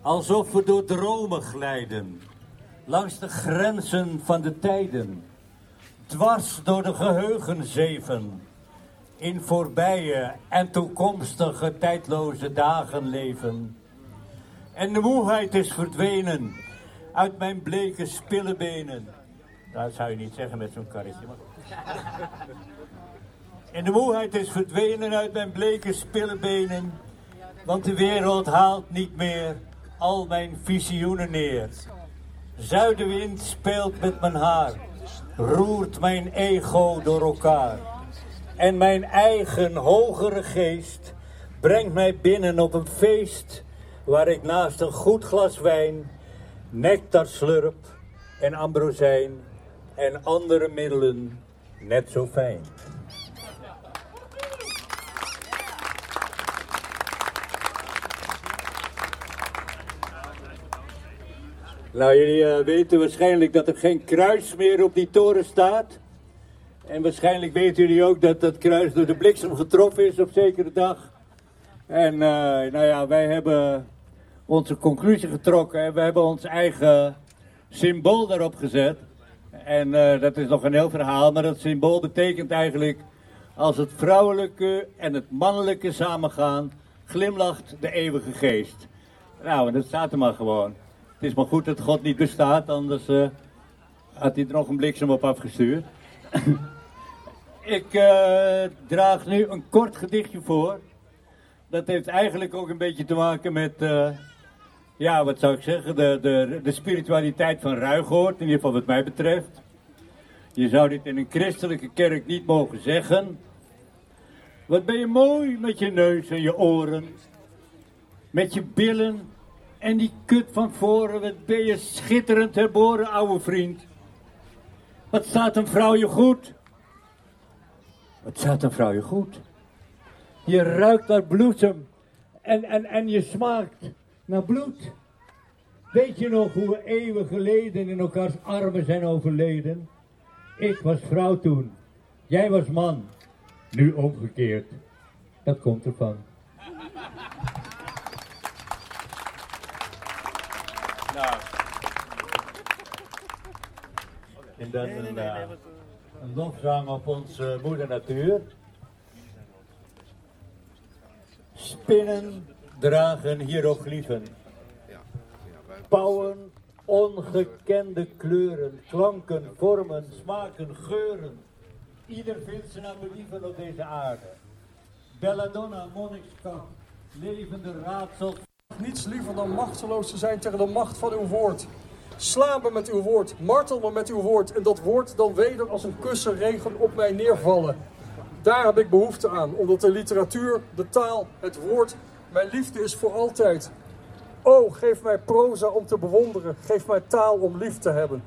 Alsof we door dromen glijden, langs de grenzen van de tijden, dwars door de geheugenzeven, in voorbije en toekomstige tijdloze dagen leven. En de moeheid is verdwenen uit mijn bleke spillebenen. Dat zou je niet zeggen met zo'n karretje. Maar... En de moeheid is verdwenen uit mijn bleke spillebenen. Want de wereld haalt niet meer al mijn visioenen neer. Zuidenwind speelt met mijn haar, roert mijn ego door elkaar. En mijn eigen hogere geest brengt mij binnen op een feest waar ik naast een goed glas wijn, nectar slurp en ambrosijn en andere middelen net zo fijn. Nou, jullie eh, weten waarschijnlijk dat er geen kruis meer op die toren staat. En waarschijnlijk weten jullie ook dat dat kruis door de bliksem getroffen is op zekere dag. En eh, nou ja, wij hebben onze conclusie getrokken en we hebben ons eigen symbool daarop gezet. En eh, dat is nog een heel verhaal, maar dat symbool betekent eigenlijk als het vrouwelijke en het mannelijke samengaan, glimlacht de eeuwige geest. Nou, dat staat er maar gewoon. Het is maar goed dat God niet bestaat, anders eh, had hij er nog een bliksem op afgestuurd. <laughs> Ik eh, draag nu een kort gedichtje voor. Dat heeft eigenlijk ook een beetje te maken met, eh, ja, wat zou ik zeggen, de, de, de spiritualiteit van Ruigoord, in ieder geval wat mij betreft. Je zou dit in een christelijke kerk niet mogen zeggen. Wat ben je mooi met je neus en je oren. Met je billen en die kut van voren. Wat ben je schitterend herboren, oude vriend. Wat staat een vrouw je goed? Wat staat een vrouw je goed? Je ruikt naar bloesem en, en, en je smaakt naar bloed. Weet je nog hoe we eeuwen geleden in elkaars armen zijn overleden? Ik was vrouw toen, jij was man, nu omgekeerd. Dat komt ervan. En dan een, uh, een lofzang op onze moeder natuur. Spinnen dragen hieroglyphen. Bouwen ongekende kleuren, klanken, vormen, smaken, geuren. Ieder vindt zijn believen op deze aarde. Belladonna, monnikskap, levende raadsels. Niets liever dan machteloos te zijn tegen de macht van uw woord. Sla me met uw woord, martel me met uw woord en dat woord dan weder als een kussenregen op mij neervallen. Daar heb ik behoefte aan, omdat de literatuur, de taal, het woord mijn liefde is voor altijd. O, geef mij proza om te bewonderen, geef mij taal om lief te hebben.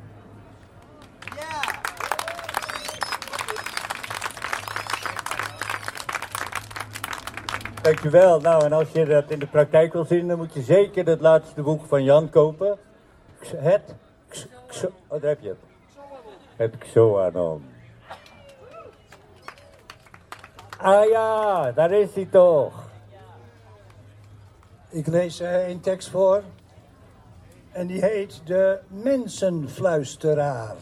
Dankjewel. Nou, en als je dat in de praktijk wil zien, dan moet je zeker het laatste boek van Jan kopen. Het, X- X- oh, daar heb je het. Het Xoanon. Ah ja, daar is hij toch. Ik lees eh, een tekst voor. En die heet De Mensenfluisteraar.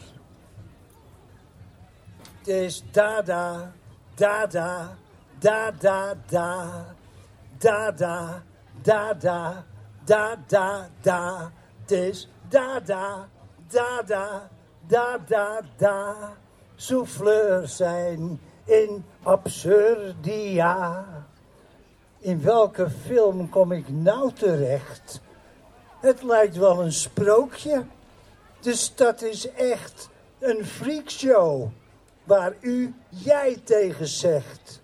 Het is dada, dada, dada, da. Dada, dada, dada, da. Het is dada, dada, dada, da. Souffleur zijn in absurdia. In welke film kom ik nou terecht? Het lijkt wel een sprookje. De stad is echt een freakshow waar u jij tegen zegt.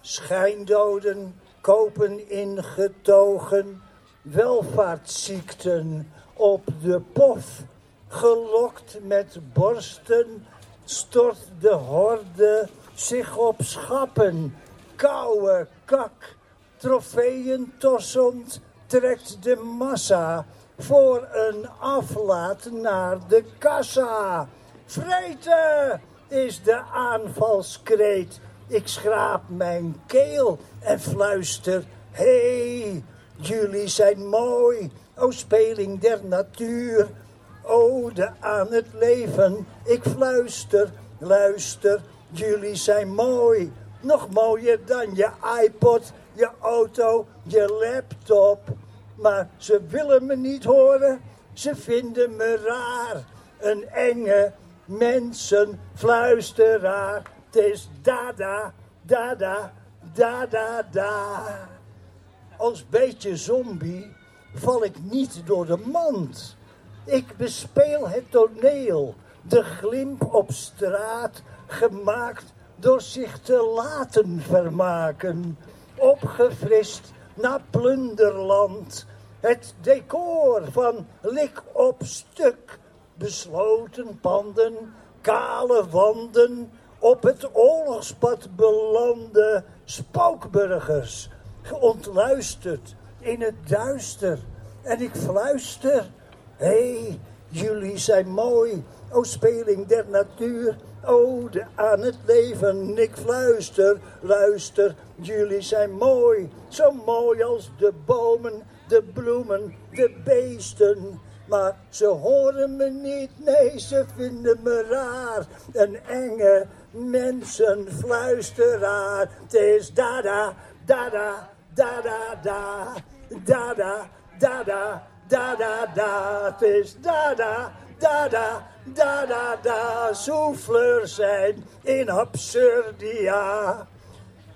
Schijndoden kopen ingetogen, welvaartsziekten op de pof. Gelokt met borsten stort de horde zich op schappen. Kouwe kak, trofeeën tossend, trekt de massa voor een aflaat naar de kassa. Vreten is de aanvalskreet. Ik schraap mijn keel en fluister: hey, jullie zijn mooi. O speling der natuur, ode aan het leven. Ik fluister, luister, jullie zijn mooi. Nog mooier dan je iPod, je auto, je laptop. Maar ze willen me niet horen, ze vinden me raar. Een enge mensenfluisteraar. Het is dada, dada, dada, da. Als beetje zombie val ik niet door de mand. Ik bespeel het toneel, de glimp op straat, gemaakt door zich te laten vermaken. Opgefrist naar plunderland, het decor van lik op stuk. Besloten panden, kale wanden, op het oorlogspad belanden spookburgers, ontluisterd in het duister. En ik fluister, hé, hey, jullie zijn mooi, o speling der natuur, ode aan het leven. Ik fluister, luister, jullie zijn mooi, zo mooi als de bomen, de bloemen, de beesten. Maar ze horen me niet, nee, ze vinden me raar. Een enge mensenfluisteraar. Het is dada, dada, dada, da. Dada, dada, dada, da. Het is dada, dada, dada, da. Souffleur zijn in absurdia.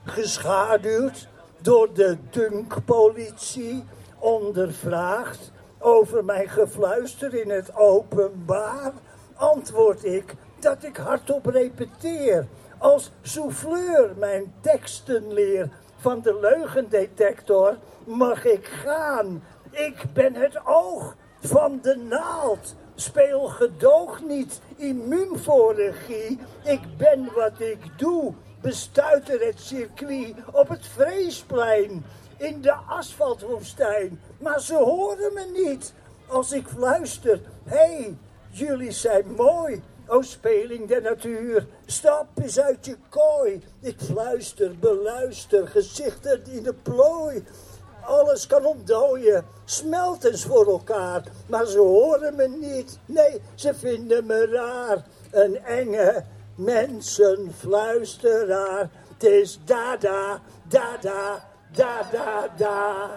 Geschaduwd door de dunkpolitie, ondervraagd over mijn gefluister in het openbaar, antwoord ik dat ik hardop repeteer. Als souffleur mijn teksten leer van de leugendetector mag ik gaan. Ik ben het oog van de naald. Speel gedoog niet, immuun voor regie. Ik ben wat ik doe. Bestuiter het circuit op het Vreesplein. In de asfaltwoestijn. Maar ze horen me niet. Als ik fluister. Hé, hey, jullie zijn mooi. O speling der natuur, stap eens uit je kooi. Ik fluister, beluister, gezichten in de plooi. Alles kan ontdooien, smelt eens voor elkaar. Maar ze horen me niet, nee, ze vinden me raar. Een enge mensenfluisteraar. Het is dada, dada, dada, da.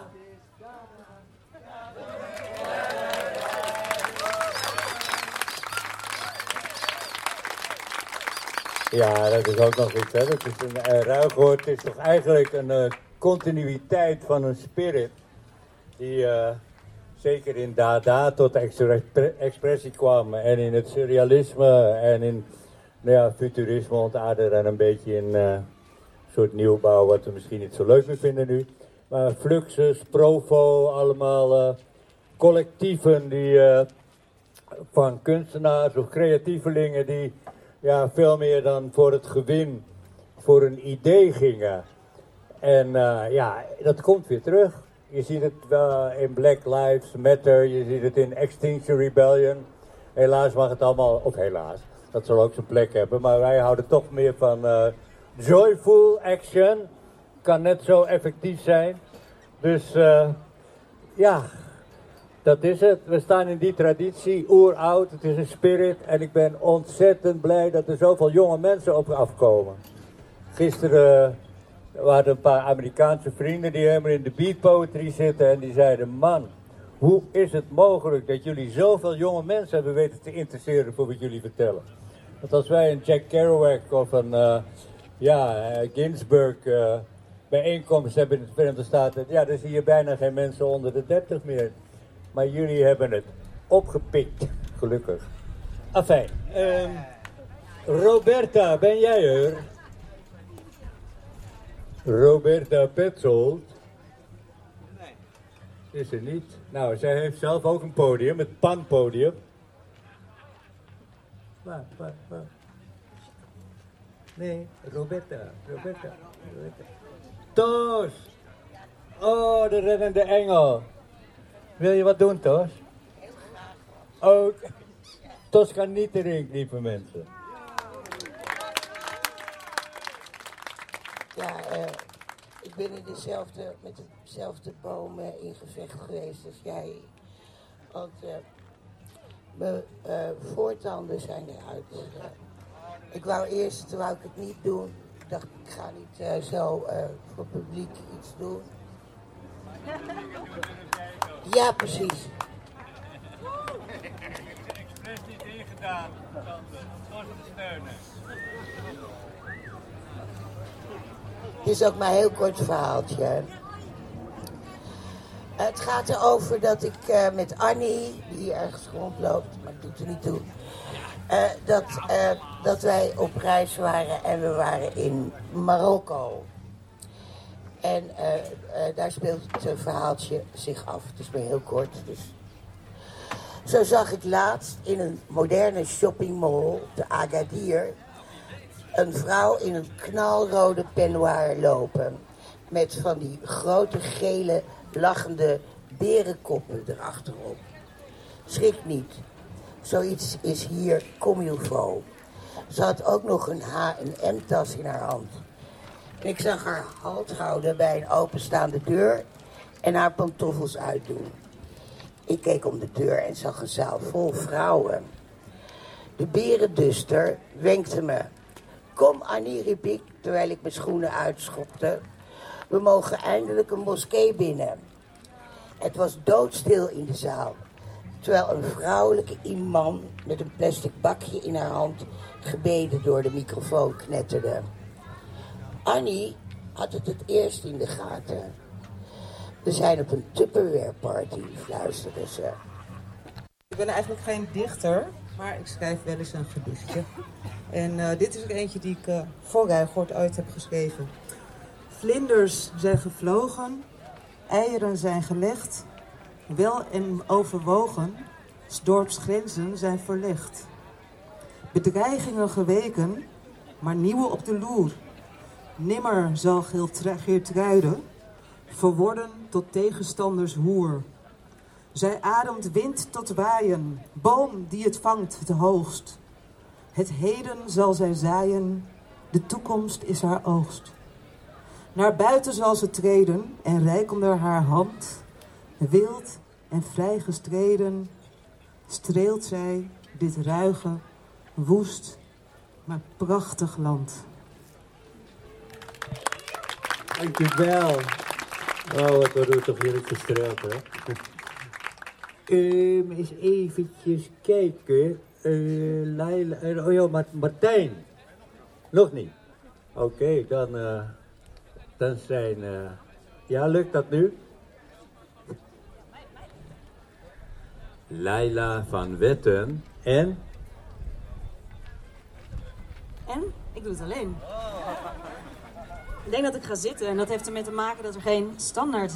Ja, dat is ook nog iets. Hè. Dat is een uh, ruigwoord is toch eigenlijk een uh, continuïteit van een spirit. Die uh, zeker in Dada tot expressie kwam. En in het surrealisme en in nou ja, futurisme ontaarde en een beetje in een soort nieuwbouw. Wat we misschien niet zo leuk meer vinden nu. Maar Fluxus, Provo, allemaal collectieven die, van kunstenaars of creatievelingen die ja, veel meer dan voor het gewin, voor een idee gingen. En uh, ja, dat komt weer terug. Je ziet het wel in Black Lives Matter, je ziet het in Extinction Rebellion. Helaas mag het allemaal, of helaas, dat zal ook zijn plek hebben. Maar wij houden toch meer van uh, joyful action. Kan net zo effectief zijn. Dus uh, ja, Dat is het. We staan in die traditie, oeroud. Het is een spirit. En ik ben ontzettend blij dat er zoveel jonge mensen op afkomen. Gisteren uh, waren een paar Amerikaanse vrienden die helemaal in de beat poetry zitten. En die zeiden, man, hoe is het mogelijk dat jullie zoveel jonge mensen hebben weten te interesseren voor wat jullie vertellen? Want als wij een Jack Kerouac of een uh, ja, uh, Ginsberg uh, bijeenkomst hebben in de Verenigde Staten, ja, dan zie je bijna geen mensen onder de 30 meer. Maar jullie hebben het opgepikt, gelukkig. Afijn, um, Roberta, ben jij er? Roberta Petzold? Is er niet. Nou, zij heeft zelf ook een podium, het PAN-podium. Waar, waar, waar? Nee, Roberta, Roberta, Roberta. Toos! Oh, de reddende engel. Wil je wat doen, Toos? Ook. Tos kan niet erin, lieve mensen. Ja, uh, ik ben in dezelfde, met dezelfde bomen in gevecht geweest als jij. Want uh, mijn uh, voortanden zijn eruit. ik wou eerst, toen wou ik het niet doen. Dacht, ik ga niet zo voor publiek iets doen. Ja, precies. Expres niet ingedaan, tante. Voor te steunen. Het is ook maar een heel kort verhaaltje. Het gaat erover dat ik uh, met Annie, die ergens rondloopt, maar doet er niet toe, uh, dat, uh, dat wij op reis waren en we waren in Marokko. En daar speelt het verhaaltje zich af. Het is maar heel kort. Dus. Zo zag ik laatst in een moderne shoppingmall, de Agadir, een vrouw in een knalrode peignoir lopen. Met van die grote gele lachende berenkoppen erachterop. Schrik niet. Zoiets is hier comilfo. Ze had ook nog een H&M-tas in haar hand. Ik zag haar halt houden bij een openstaande deur en haar pantoffels uitdoen. Ik keek om de deur en zag een zaal vol vrouwen. De berenduster wenkte me. Kom Annie, riep ik, terwijl ik mijn schoenen uitschopte. We mogen eindelijk een moskee binnen. Het was doodstil in de zaal. Terwijl een vrouwelijke imam met een plastic bakje in haar hand gebeden door de microfoon knetterde. Annie had het het eerst in de gaten. We zijn op een Tupperware party, fluisterde ze. Ik ben eigenlijk geen dichter, maar ik schrijf wel eens een gedichtje. En uh, dit is er eentje die ik uh, voor Rijgoord uit heb geschreven. Vlinders zijn gevlogen, eieren zijn gelegd, wel en overwogen, dorpsgrenzen zijn verlegd. Bedreigingen geweken, maar nieuwe op de loer. Nimmer zal Geertruiden verworden tot tegenstanders hoer. Zij ademt wind tot waaien, boom die het vangt het hoogst. Het heden zal zij zaaien, de toekomst is haar oogst. Naar buiten zal ze treden en rijk onder haar hand, wild en vrij gestreden, streelt zij dit ruige, woest, maar prachtig land. Dankjewel. Oh, wat worden we toch heerlijk gestreeld, hè? Um, eens eventjes kijken. Uh, Leila, uh, oh ja, Martijn. Nog niet. Oké, dan, uh, dan zijn... ja, lukt dat nu? Leila van Wetten en... En? Ik doe het alleen. Ik denk dat ik ga zitten en dat heeft ermee te maken dat er geen standaard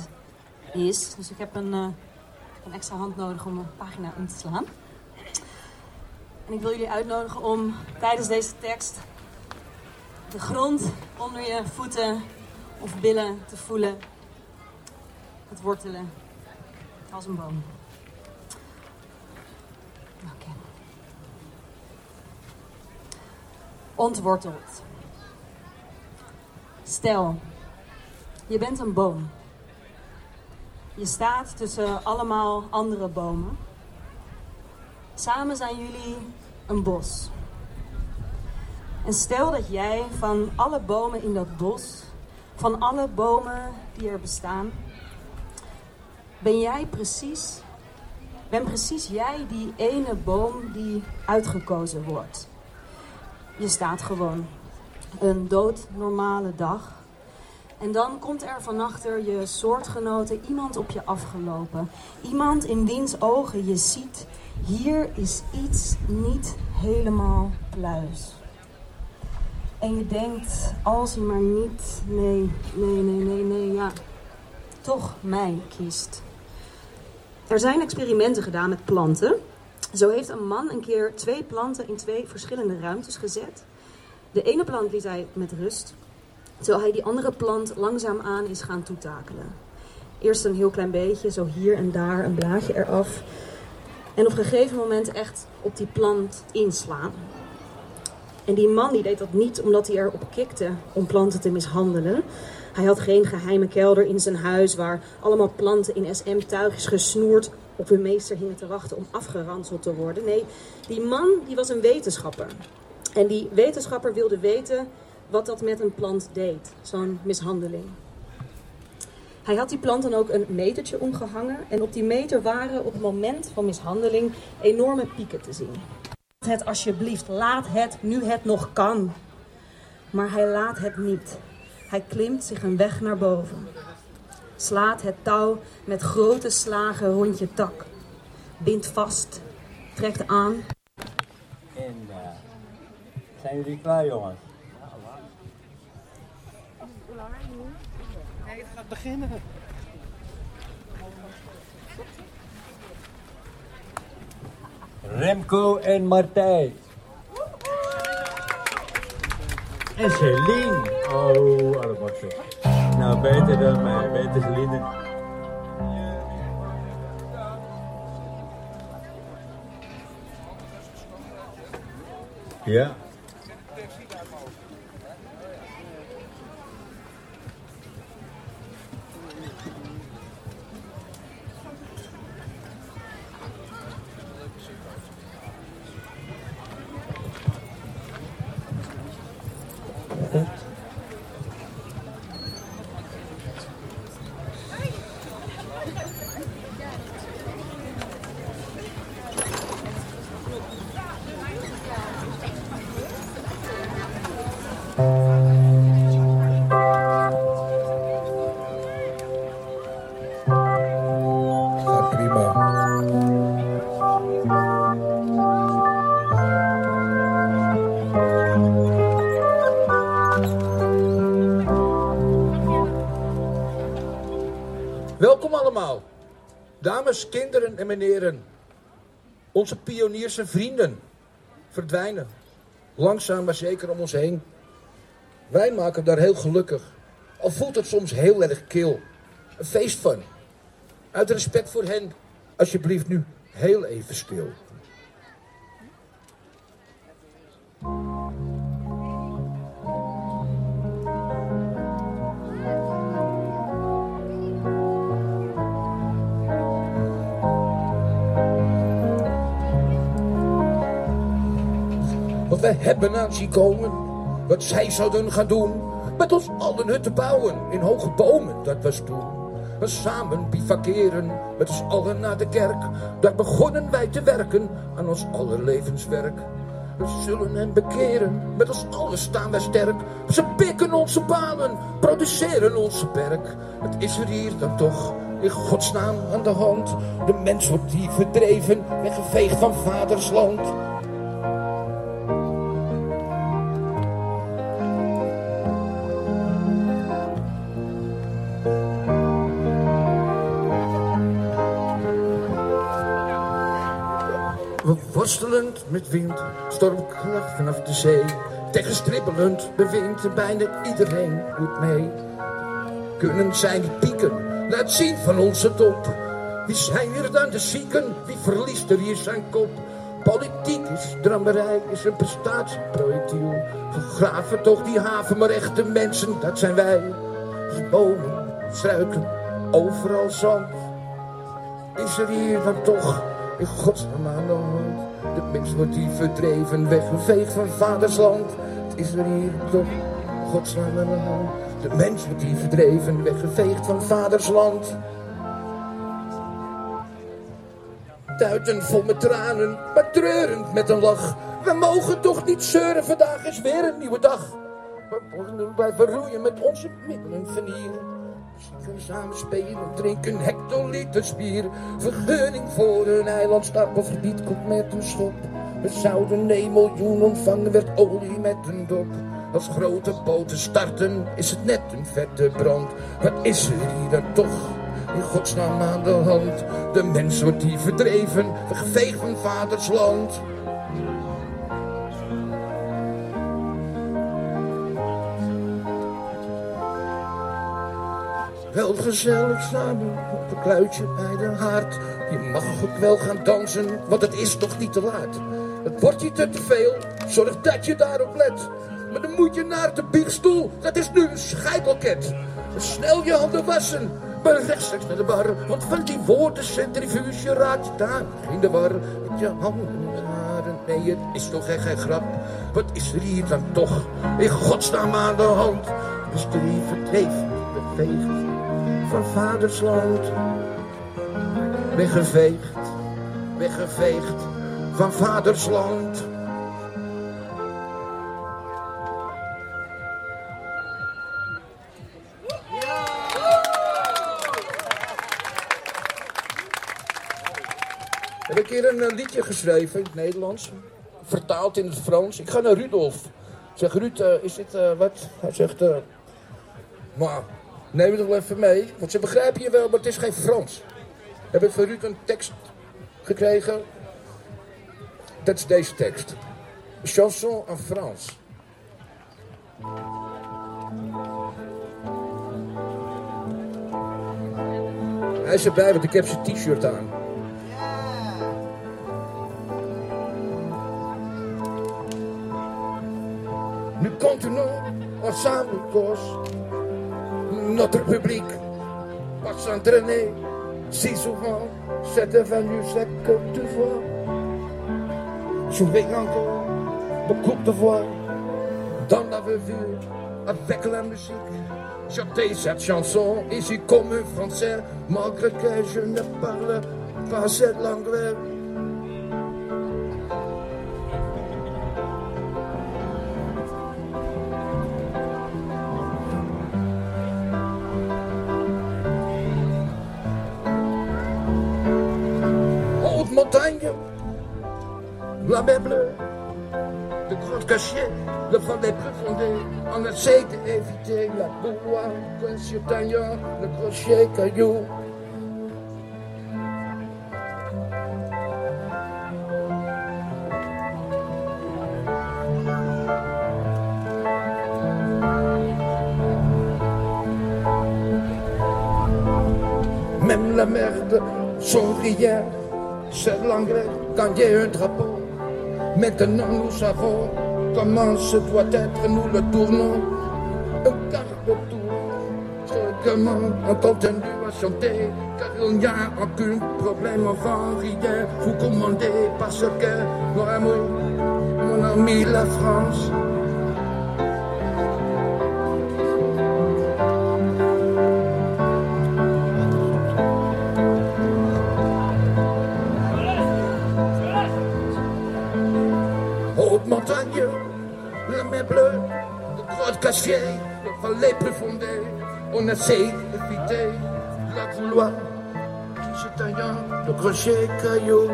is. Dus ik heb een, een extra hand nodig om een pagina in te slaan. En ik wil jullie uitnodigen om tijdens deze tekst de grond onder je voeten of billen te voelen. Het wortelen als een boom. Oké. Okay. Ontworteld. Stel, je bent een boom. Je staat tussen allemaal andere bomen. Samen zijn jullie een bos. En stel dat jij van alle bomen in dat bos, van alle bomen die er bestaan, ben jij precies, ben precies jij die ene boom die uitgekozen wordt. Je staat gewoon een doodnormale dag. En dan komt er van achter je soortgenoten iemand op je afgelopen. Iemand in wiens ogen je ziet, hier is iets niet helemaal pluis. En je denkt, als hij maar niet, nee, nee, nee, nee, nee, ja, toch mij kiest. Er zijn experimenten gedaan met planten. Zo heeft een man een keer twee planten in twee verschillende ruimtes gezet. De ene plant liet hij met rust, terwijl hij die andere plant langzaamaan is gaan toetakelen. Eerst een heel klein beetje, zo hier en daar een blaadje eraf. En op een gegeven moment echt op die plant inslaan. En die man die deed dat niet omdat hij erop kikte om planten te mishandelen. Hij had geen geheime kelder in zijn huis waar allemaal planten in SM-tuigjes gesnoerd op hun meester hingen te wachten om afgeranseld te worden. Nee, die man die was een wetenschapper. En die wetenschapper wilde weten wat dat met een plant deed, zo'n mishandeling. Hij had die plant dan ook een metertje omgehangen. En op die meter waren op het moment van mishandeling enorme pieken te zien. Laat het alsjeblieft, laat het nu het nog kan. Maar hij laat het niet. Hij klimt zich een weg naar boven. Slaat het touw met grote slagen rond je tak. Bindt vast, trekt aan. En uh, zijn jullie klaar, jongens? Nee, het beginnen. Remco en Martijn. En Celine. Oh, allemaal zo. Nou, beter dan mij. Beter Celine. Ja. Welkom allemaal. Dames, kinderen en meneren. Onze pioniers en vrienden verdwijnen. Langzaam maar zeker om ons heen. Wij maken daar heel gelukkig. Al voelt het soms heel erg kil. Een feest van. Uit respect voor hen, alsjeblieft nu heel even stil. Wat wij hebben aan zien komen, wat zij zouden gaan doen. Met ons allen hutten bouwen in hoge bomen, dat was toen. We samen bivakeren, met ons allen naar de kerk. Daar begonnen wij te werken aan ons aller levenswerk. We zullen hen bekeren, met ons allen staan wij sterk. Ze pikken onze banen, produceren onze werk. Het is er hier dan toch in godsnaam aan de hand. De mens wordt hier verdreven, weggeveegd van vaders land. Worstelend met wind, stormkracht vanaf de zee. Tegenstribbelend bewind en bijna iedereen doet mee. Kunnen zij niet pieken, laat zien van onze top. Wie zijn er dan de zieken, wie verliest er hier zijn kop? Politiek is drammerij, is een prestatieprojectiel. Vergraven toch die haven, maar echte mensen, dat zijn wij. Dus bomen, struiken, overal zand. is er hier dan toch in godsnaam aan de hand? De mens wordt hier verdreven, weggeveegd van vaders land. Het is er hier toch godsnaam aan de hand? De mens wordt hier verdreven, weggeveegd van vaders land. Tuiten vol met tranen, maar treurend met een lach. We mogen toch niet zeuren, vandaag is weer een nieuwe dag. We blijven roeien met onze middelen. We kunnen samen spelen, drinken hectoliters bier. Vergunning voor een eiland stapelgebied komt met een schop. We zouden een miljoen ontvangen, werd olie met een dop. Als grote boten starten, is het net een vette brand. Wat is er hier dan toch? In godsnaam aan de hand. De mens wordt hier verdreven, weggeveegd van vaders land. Wel gezellig samen op een kluitje bij de haard. Je mag ook wel gaan dansen, want het is toch niet te laat. Het wordt je te veel, zorg dat je daarop let. Maar dan moet je naar de biechtstoel, dat is nu een scheidloket. Snel je handen wassen, maar rechtstreeks naar de bar. Want van die woorden centrifuge raakt je daar in de war. Met je handen de haren, nee het is toch echt geen grap. Wat is er hier dan toch, in godsnaam aan de hand? Er hier verdreven, beveegd van vaders land. Weggeveegd, weggeveegd van vaders land. Heb ik hier een liedje geschreven in het Nederlands, vertaald in het Frans. Ik ga naar Rudolf. Ik zeg, Ruud, eh, is dit eh, wat? Hij zegt, eh, maar neem het wel even mee, want ze begrijpen je wel, maar het is geen Frans. Heb ik van Ruud een tekst gekregen. Dat is deze tekst. Chanson en Frans. Hij is erbij, want ik heb zijn t-shirt aan. Nu continuons ensemble cause notre public va s'entraîner si souvent c'est que tu vois. Je vais encore beaucoup de voix dans la revue avec la musique. Chanter cette chanson ici comme un français, malgré que je ne parle pas cette langue. Bleue, de grands cachets, le vent des profondeurs. On essaie d'éviter la bourroie, coincé taillant, le crochet caillou. Même la merde souriait, c'est l'anglais quand il y a un drapeau. Maintenant nous savons comment ce doit être, nous le tournons. Un quart de tour, seulement on continue à chanter, car il n'y a aucun problème, va rien vous commander parce que mon amour, mon ami la France. La mer bleue, le grotte cachier, le vallée profondée, on essaie d'éviter la couloir, se taillant le crochet caillou.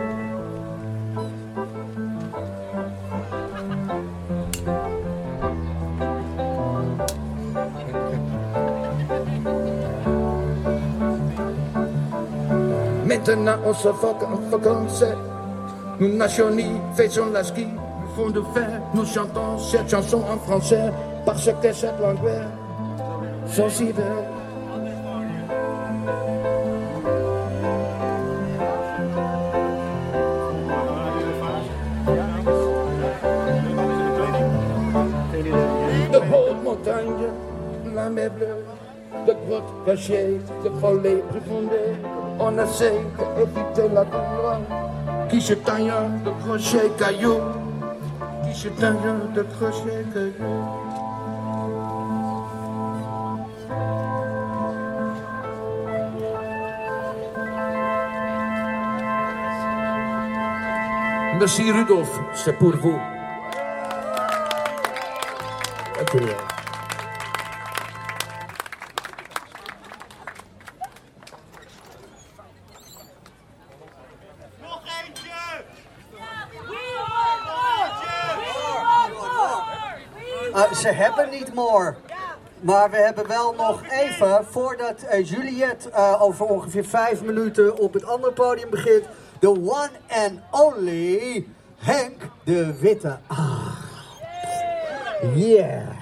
Maintenant on se foque en vacances, nous nations faisons la ski, nous chantons cette chanson en français, parce que cette langue est si belle. De haute montagne, la mer bleue, de grotte caché de folie profonde. On essaie d'éviter la douleur qui se taille de crochets cailloux, Merci Rudolf, c'est pour vous. Dank u wel. Ze hebben niet more. Maar we hebben wel nog even, voordat uh, Juliette uh, over ongeveer vijf minuten op het andere podium begint, de one and only Henk de Witte. Ah. Yeah.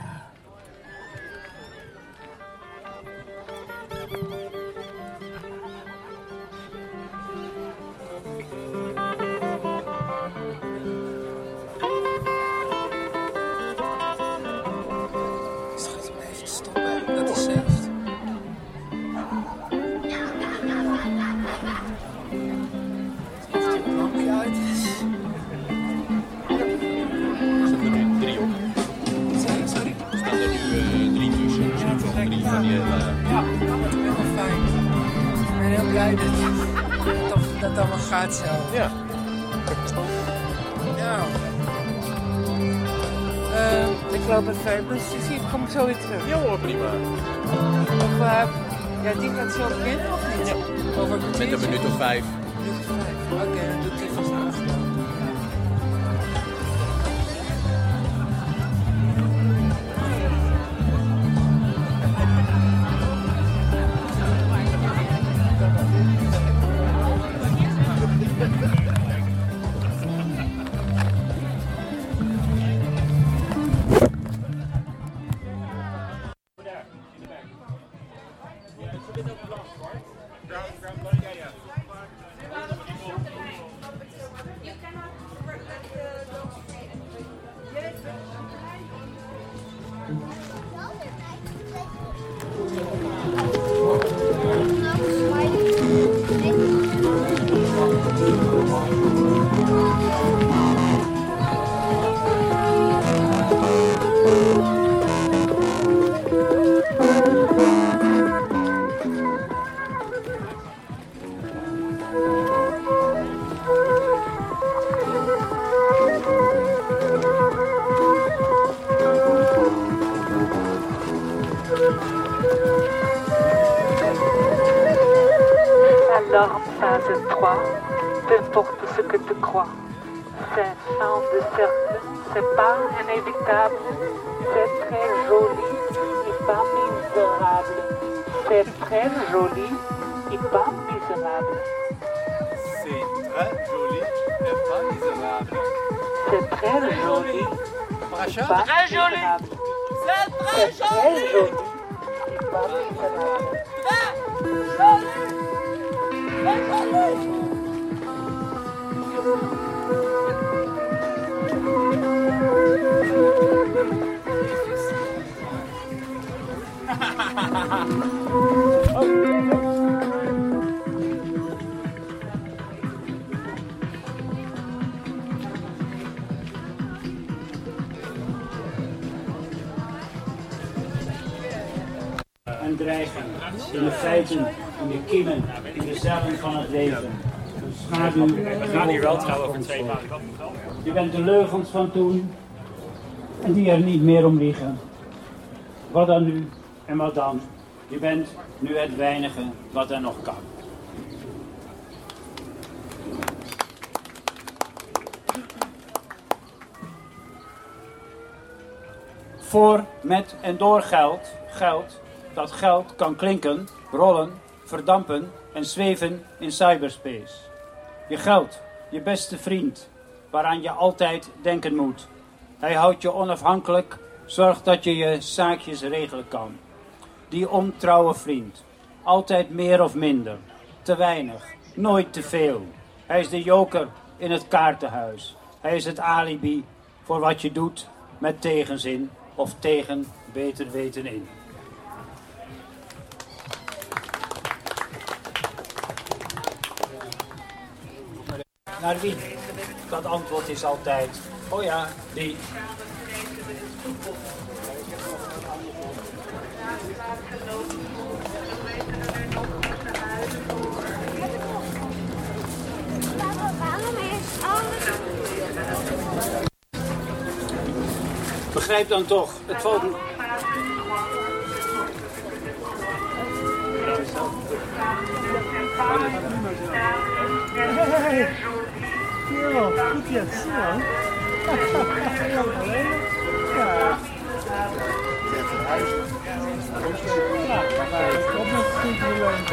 Gaan hier wel trouwen over twee maanden. Je bent de leugens van toen en die er niet meer om liegen. Wat dan nu en wat dan? Je bent nu het weinige wat er nog kan. Voor, met en door geld, geld, dat geld kan klinken, rollen, verdampen en zweven in cyberspace. Je geld, je beste vriend, waaraan je altijd denken moet. Hij houdt je onafhankelijk, zorgt dat je je zaakjes regelen kan. Die ontrouwe vriend, altijd meer of minder, te weinig, nooit te veel. Hij is de joker in het kaartenhuis. Hij is het alibi voor wat je doet met tegenzin of tegen beter weten in. Naar wie? Dat antwoord is altijd, oh ja, die. Begrijp dan toch, het. Hey, Kerel, goed jetzt, ja. Ja. Ja, met het goede leun.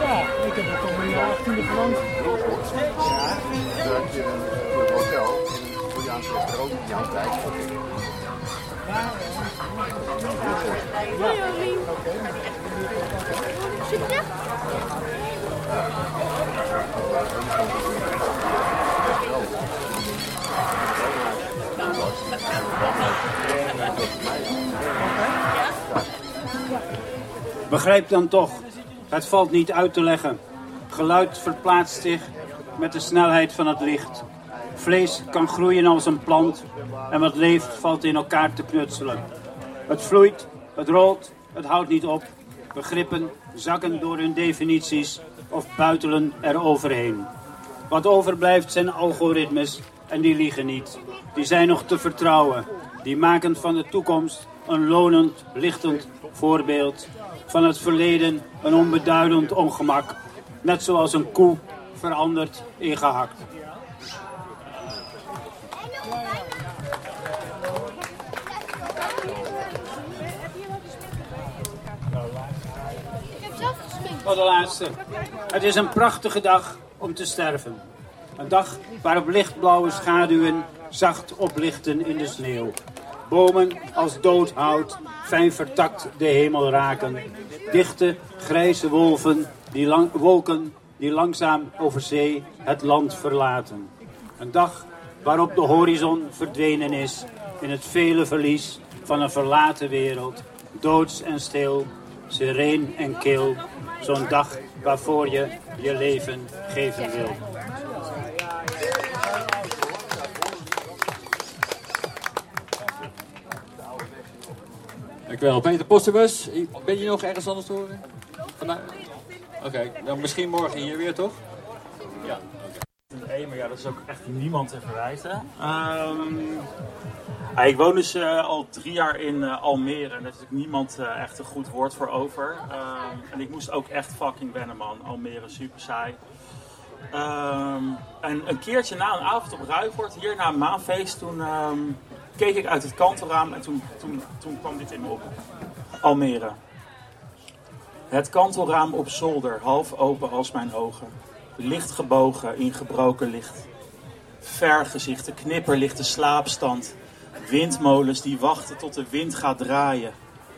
Ja, ik heb het al in de 18e verland. Ja. Dat je een hotel in een Italiaanse restaurant in jouw tijd. Begrijp dan toch, het valt niet uit te leggen. Geluid verplaatst zich met de snelheid van het licht. Vlees kan groeien als een plant en wat leeft valt in elkaar te knutselen. Het vloeit, het rolt, het houdt niet op. Begrippen zakken door hun definities of buitelen er overheen. Wat overblijft zijn algoritmes en die liegen niet. Die zijn nog te vertrouwen. Die maken van de toekomst een lonend, lichtend voorbeeld. Van het verleden een onbeduidend ongemak. Net zoals een koe verandert in gehakt. Voor de laatste. Het is een prachtige dag om te sterven. Een dag waarop lichtblauwe schaduwen zacht oplichten in de sneeuw. Bomen als dood hout fijn vertakt de hemel raken. Dichte grijze wolven die lang, wolken die langzaam over zee het land verlaten. Een dag waarop de horizon verdwenen is in het vele verlies van een verlaten wereld. Doods en stil, sereen en kil. Zo'n dag waarvoor je je leven geven wil. Dankjewel. Peter Postumus, ben je nog ergens anders te? Vandaag? Oké, dan misschien morgen hier weer, toch? Ja. Nee, maar ja, dat is ook echt niemand te verwijten. Ehm, ik woon dus eh, al drie jaar in eh, Almere en daar heeft natuurlijk niemand eh, echt een goed woord voor over. Ehm, en ik moest ook echt fucking wennen, man. Almere, super saai. Ehm, en een keertje na een avond op Ruivoort, hier na een maanfeest, toen keek ik uit het kantelraam en toen, toen, toen kwam dit in me op. Almere. Het kantelraam op zolder, half open als mijn ogen. Licht gebogen in gebroken licht. Vergezichten, knipperlichte slaapstand. Windmolens die wachten tot de wind gaat draaien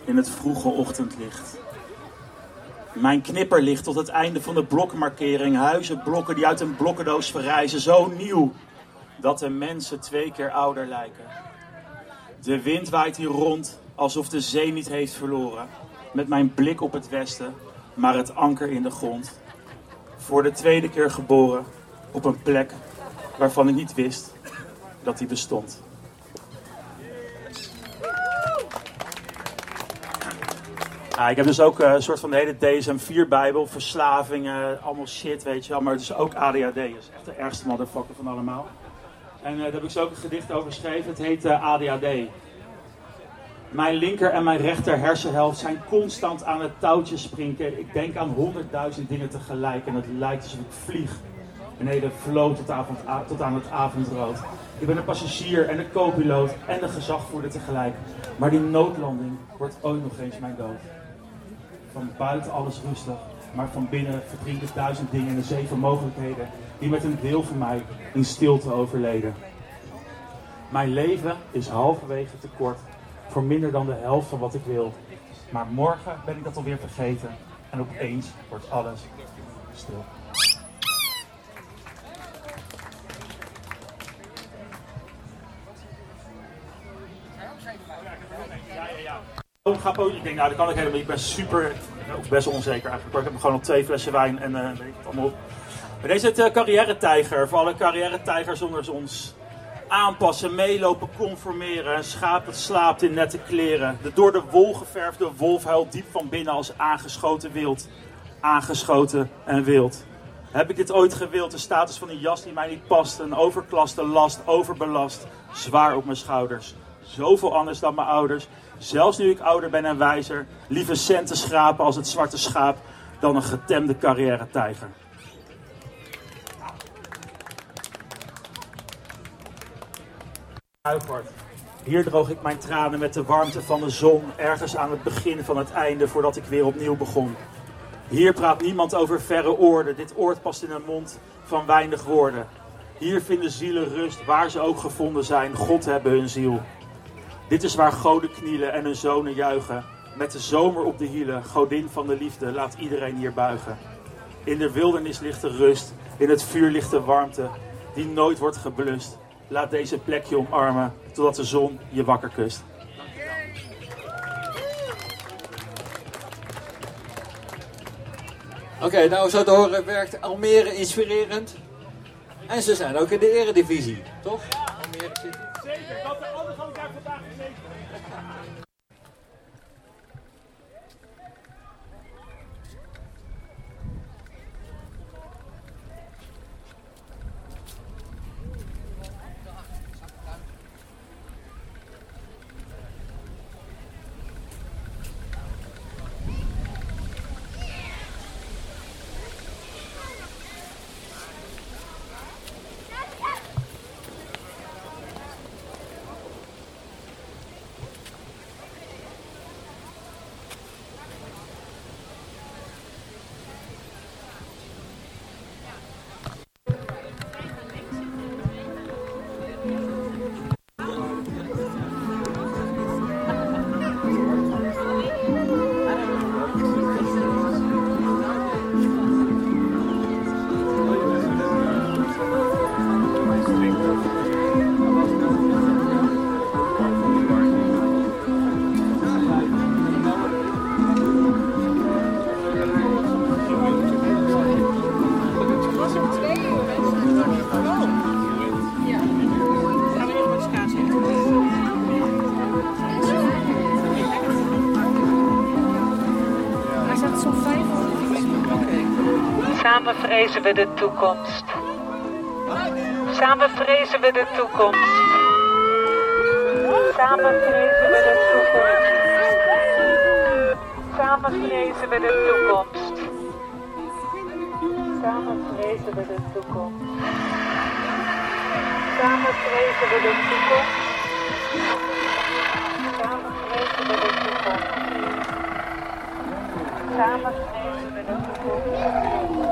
in het vroege ochtendlicht. Mijn knipperlicht tot het einde van de blokmarkering. Huizenblokken die uit een blokkendoos verrijzen. Zo nieuw dat de mensen twee keer ouder lijken. De wind waait hier rond alsof de zee niet heeft verloren. Met mijn blik op het westen, maar het anker in de grond. Voor de tweede keer geboren op een plek waarvan ik niet wist dat die bestond. Ik heb dus ook eh, een soort van de hele DSM-4-bijbel, verslavingen, allemaal shit, weet je wel. Maar het is ook ADHD, dat is echt de ergste motherfucker van allemaal. En eh, daar heb ik zo ook een gedicht over geschreven, het heet eh, ADHD. Mijn linker en mijn rechter hersenhelft zijn constant aan het touwtje springen. Ik denk aan honderdduizend dingen tegelijk en het lijkt alsof ik vlieg. Een hele vloot tot, tot aan het avondrood. Ik ben een passagier en een co-piloot en de gezagvoerder tegelijk. Maar die noodlanding wordt ooit nog eens mijn dood. Van buiten alles rustig, maar van binnen verdrinken duizend dingen in de zeven mogelijkheden die met een deel van mij in stilte overleden. Mijn leven is halverwege te kort voor minder dan de helft van wat ik wil. Maar morgen ben ik dat alweer vergeten en opeens wordt alles stil. Ik ga. Ik denk, nou, dat kan ik helemaal niet. Ik ben super, best onzeker eigenlijk. Ik heb gewoon nog twee flessen wijn en uh, weet ik allemaal op. Maar deze is het carrière-tijger. Voor alle carrière-tijgers onder ons. Aanpassen, meelopen, conformeren. Een schaap dat slaapt in nette kleren. De door de wol geverfde wolf huilt diep van binnen als aangeschoten wild. Aangeschoten en wild. Heb ik dit ooit gewild? De status van een jas die mij niet past. Een overklaste last, overbelast. Zwaar op mijn schouders. Zoveel anders dan mijn ouders. Zelfs nu ik ouder ben en wijzer. Liever centen schrapen als het zwarte schaap. Dan een getemde carrière-tijger. Uitwart. Hier droog ik mijn tranen met de warmte van de zon, ergens aan het begin van het einde, voordat ik weer opnieuw begon. Hier praat niemand over verre oorden, dit oord past in een mond van weinig woorden. Hier vinden zielen rust, waar ze ook gevonden zijn, God hebben hun ziel. Dit is waar goden knielen en hun zonen juichen. Met de zomer op de hielen, godin van de liefde, laat iedereen hier buigen. In de wildernis ligt de rust, in het vuur ligt de warmte, die nooit wordt geblust. Laat deze plek je omarmen, totdat de zon je wakker kust. Oké, nou zo te horen werkt Almere inspirerend. En ze zijn ook in de eredivisie, toch? Almere City. Zeker, want de andere had ik daar vandaag gezeten. Vrezen we de toekomst. Samen vrezen we de toekomst. Samen vrezen we de toekomst. Samen vrezen we de toekomst. Samen vrezen we de toekomst. Samen vrezen we de toekomst. Samen vrezen we de toekomst. Samen vrezen we de toekomst.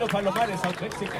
Maestro Gabino Palomares, South Mexico.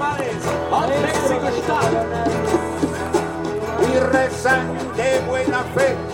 Palomares, al México está. y rezan de buena fe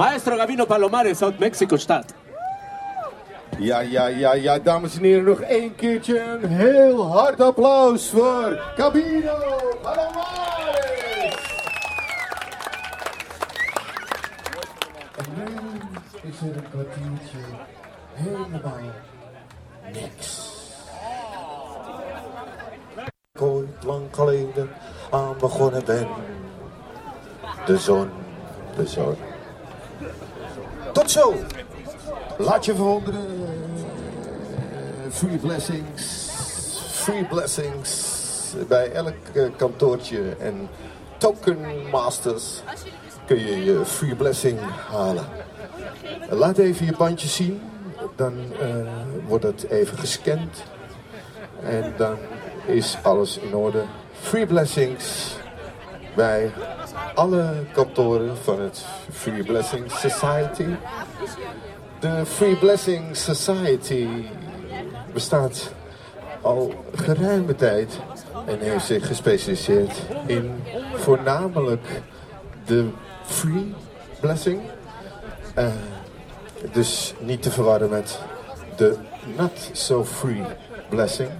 Maestro Gavino Palomares uit Mexico-stad. Ja, ja, ja, ja, dames en heren, nog één keertje een heel hard applaus voor Cabino Palomares. En nu is er een kwartiertje helemaal niks. Ik ooit lang geleden aan begonnen ben. De zon, de zon. Zo! Laat je verwonderen. Free blessings. Free blessings. Bij elk eh, kantoortje en token masters kun je je free blessing halen. Laat even je bandje zien. Dan eh, wordt het even gescand. En dan is alles in orde. Free blessings bij alle kantoren van het Free Blessing Society. De Free Blessing Society bestaat al geruime tijd en heeft zich gespecialiseerd in voornamelijk de Free Blessing. Eh, dus niet te verwarren met de Not So Free Blessing.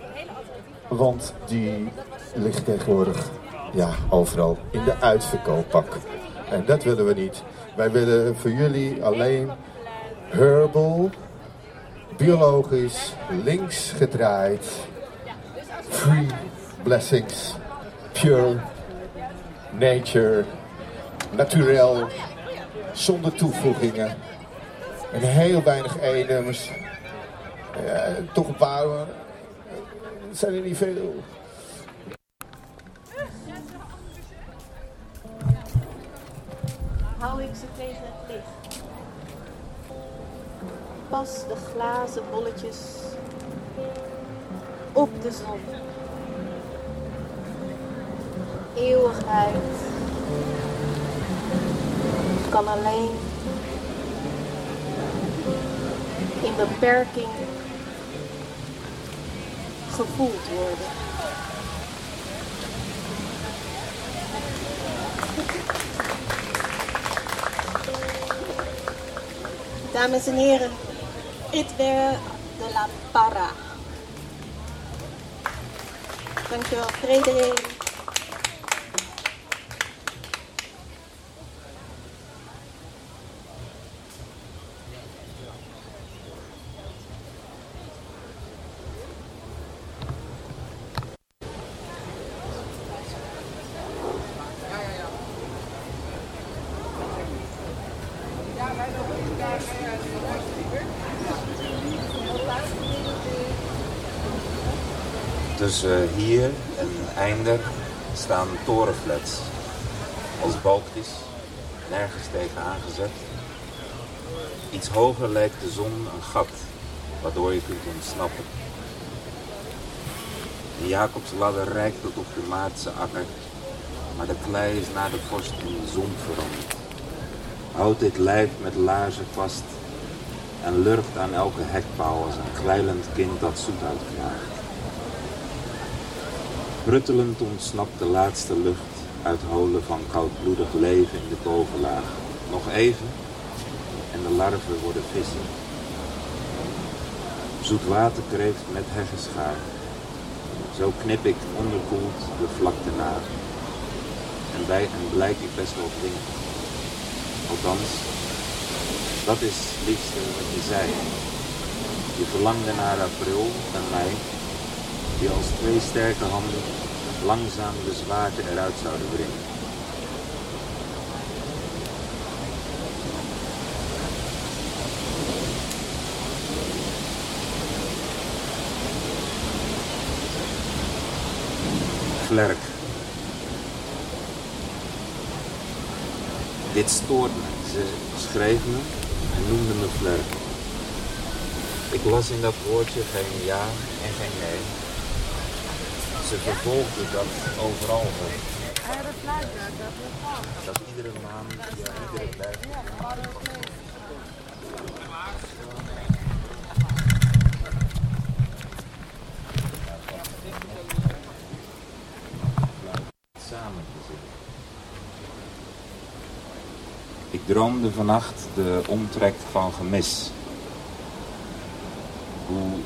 Want die ligt tegenwoordig ja, overal in de uitverkooppak. En dat willen we niet. Wij willen voor jullie alleen herbal, biologisch, links gedraaid, free blessings, pure, nature, naturel, zonder toevoegingen. En heel weinig E-nummers. Ja, toch een paar, zijn er niet veel. Hou ik ze tegen het licht. Pas de glazen bolletjes op de zon. Eeuwigheid kan alleen in beperking gevoeld worden. Dames en heren, Itwer de la Parra. Dankjewel Frederik. Tussen hier en Einder staan torenflats. Als balkjes, nergens tegen aangezet. Iets hoger lijkt de zon een gat, waardoor je kunt ontsnappen. De Jacobsladder reikt tot op de Maartse akker, maar de klei is na de vorst in zon veranderd. Houd dit lijf met laarzen vast en lurkt aan elke hekpaal als een kwijlend kind dat zoet uitvraagt. Ruttelend ontsnapt de laatste lucht Uitholen van koudbloedig leven in de bovenlaag. Nog even en de larven worden vissen. Zoetwaterkreeft met heggeschaar. Zo knip ik onderkoeld de vlakte na. En, bij, en blijk ik best wel dringend. Althans, dat is liefste wat je zei. Je verlangde naar april en mei, die als twee sterke handen langzaam de zwaarte eruit zouden brengen. Vlerk. Dit stoort me. Ze schreef me en noemde me Vlerk. Ik las in dat woordje geen ja en geen nee. Ze vervolgde dat overal op. Dat iedere maan, ja, iedere. Samen te zitten. Ik droomde vannacht de omtrek van gemis. Hoe,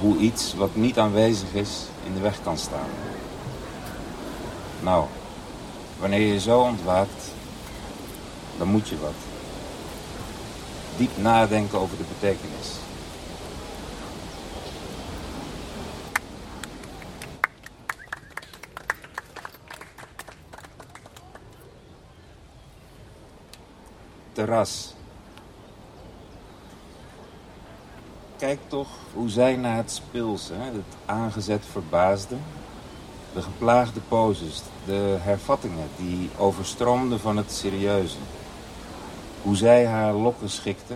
hoe iets wat niet aanwezig is in de weg kan staan. Nou, wanneer je zo ontwaakt, dan moet je wat. Diep nadenken over de betekenis. Terras. Kijk toch hoe zij na het speels, hè, het aangezet verbaasde, de geplaagde poses, de hervattingen die overstroomden van het serieuze. Hoe zij haar lokken schikte,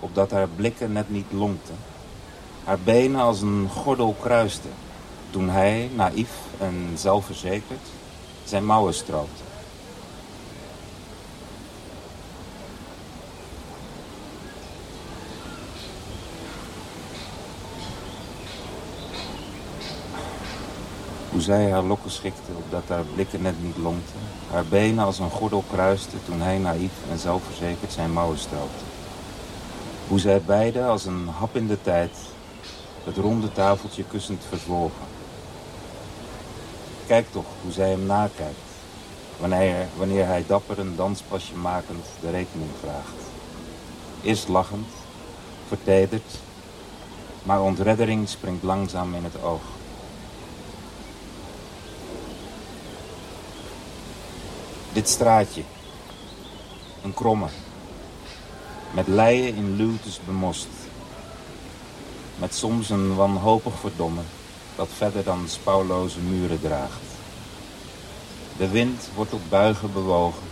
opdat haar blikken net niet lonkten. Haar benen als een gordel kruiste, toen hij, naïef en zelfverzekerd, zijn mouwen stroopte. Hoe zij haar lokken schikte, opdat haar blikken net niet lonkten. Haar benen als een gordel kruiste toen hij naïef en zelfverzekerd zijn mouwen stroopte. Hoe zij beiden als een hap in de tijd het ronde tafeltje kussend verzwolgen. Kijk toch hoe zij hem nakijkt, wanneer, wanneer hij dapper een danspasje makend de rekening vraagt. Eerst lachend, vertederd, maar ontreddering springt langzaam in het oog. Dit straatje. Een kromme. Met leien in luwtes bemost. Met soms een wanhopig verdomme dat verder dan spouwloze muren draagt. De wind wordt op buigen bewogen.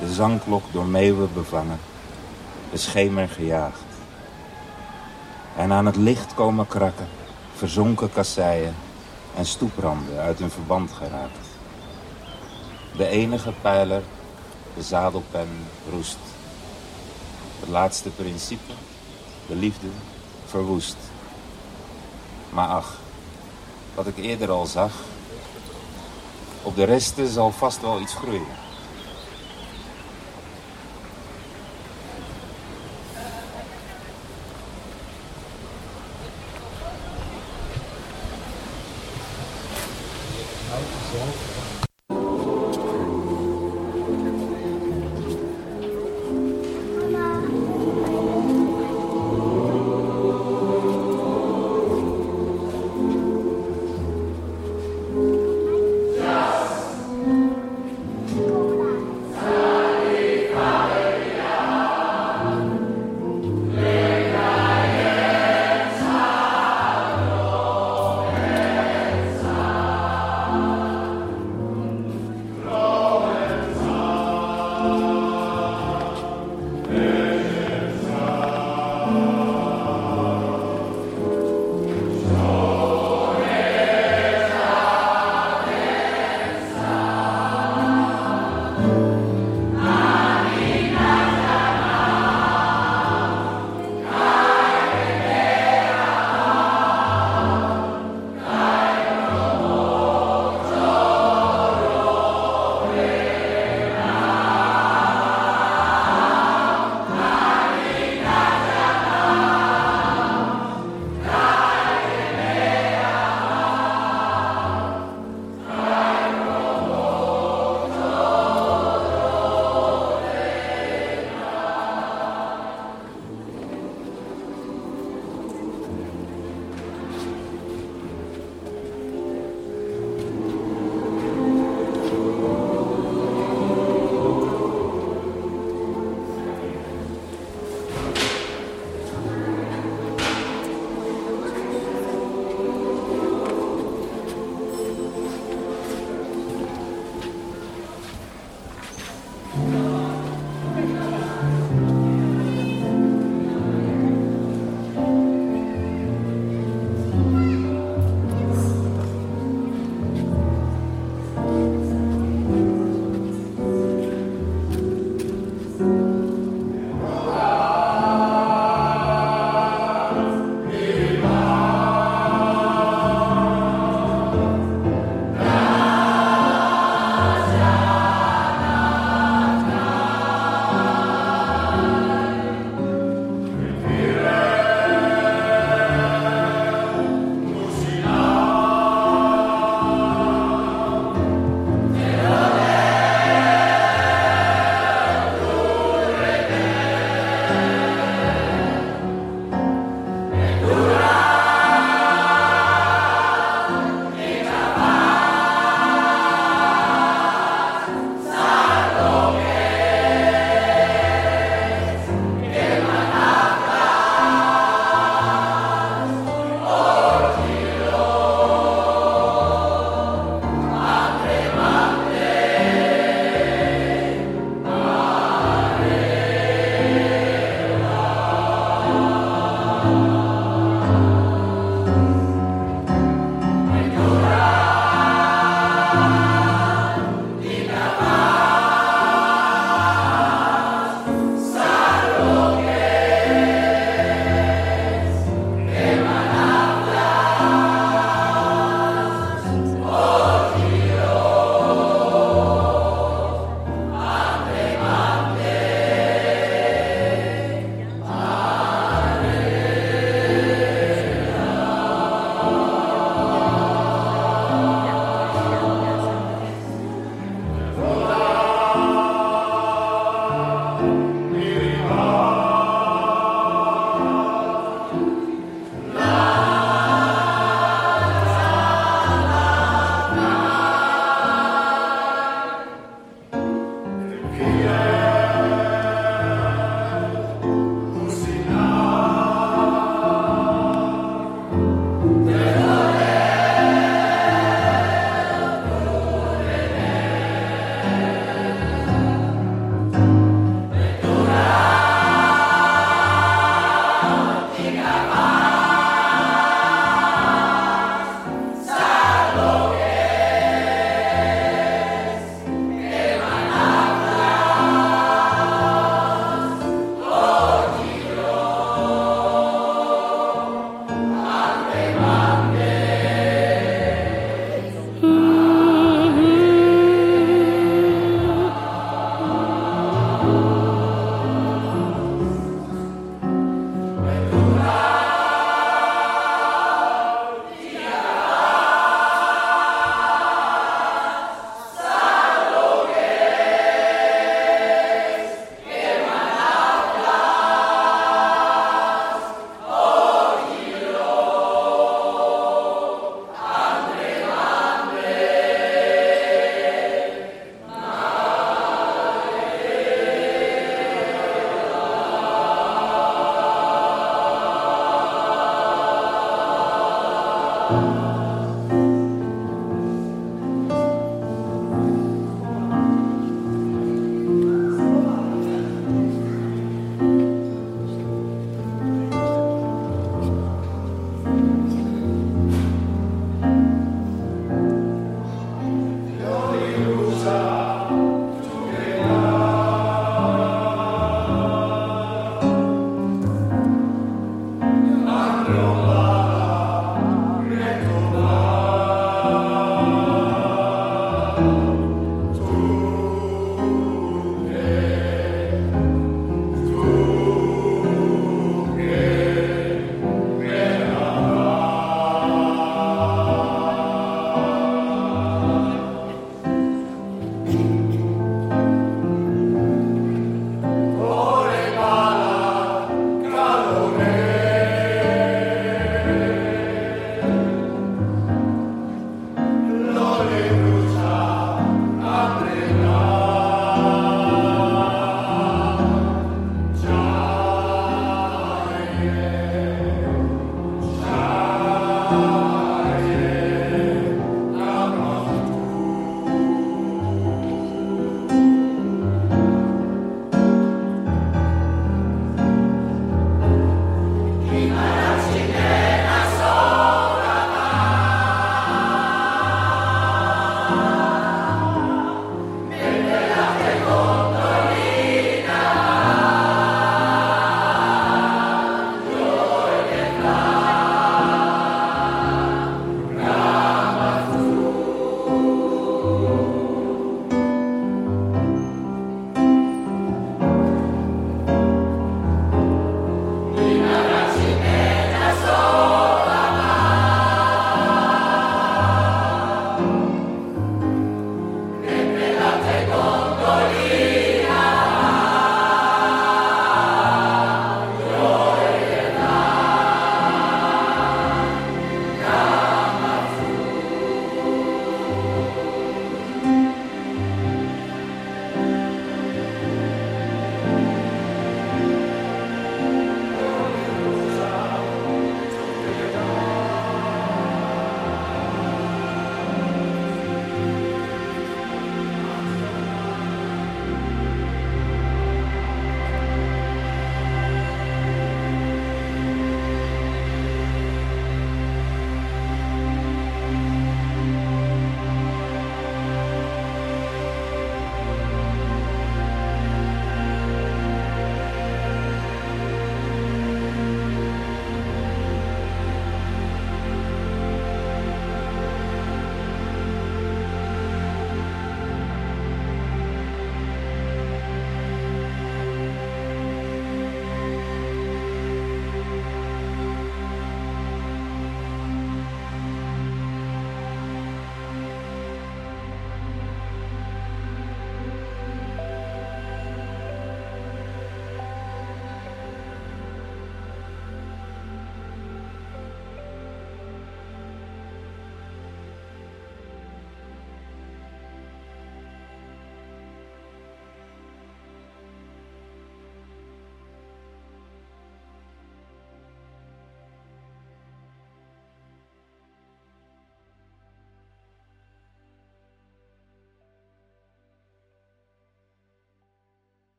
De zangklok door meeuwen bevangen. De schemer gejaagd. En aan het licht komen krakken, verzonken kasseien en stoepranden uit hun verband geraakt. De enige pijler, de zadelpen, roest. Het laatste principe, de liefde, verwoest. Maar ach, wat ik eerder al zag, op de resten zal vast wel iets groeien.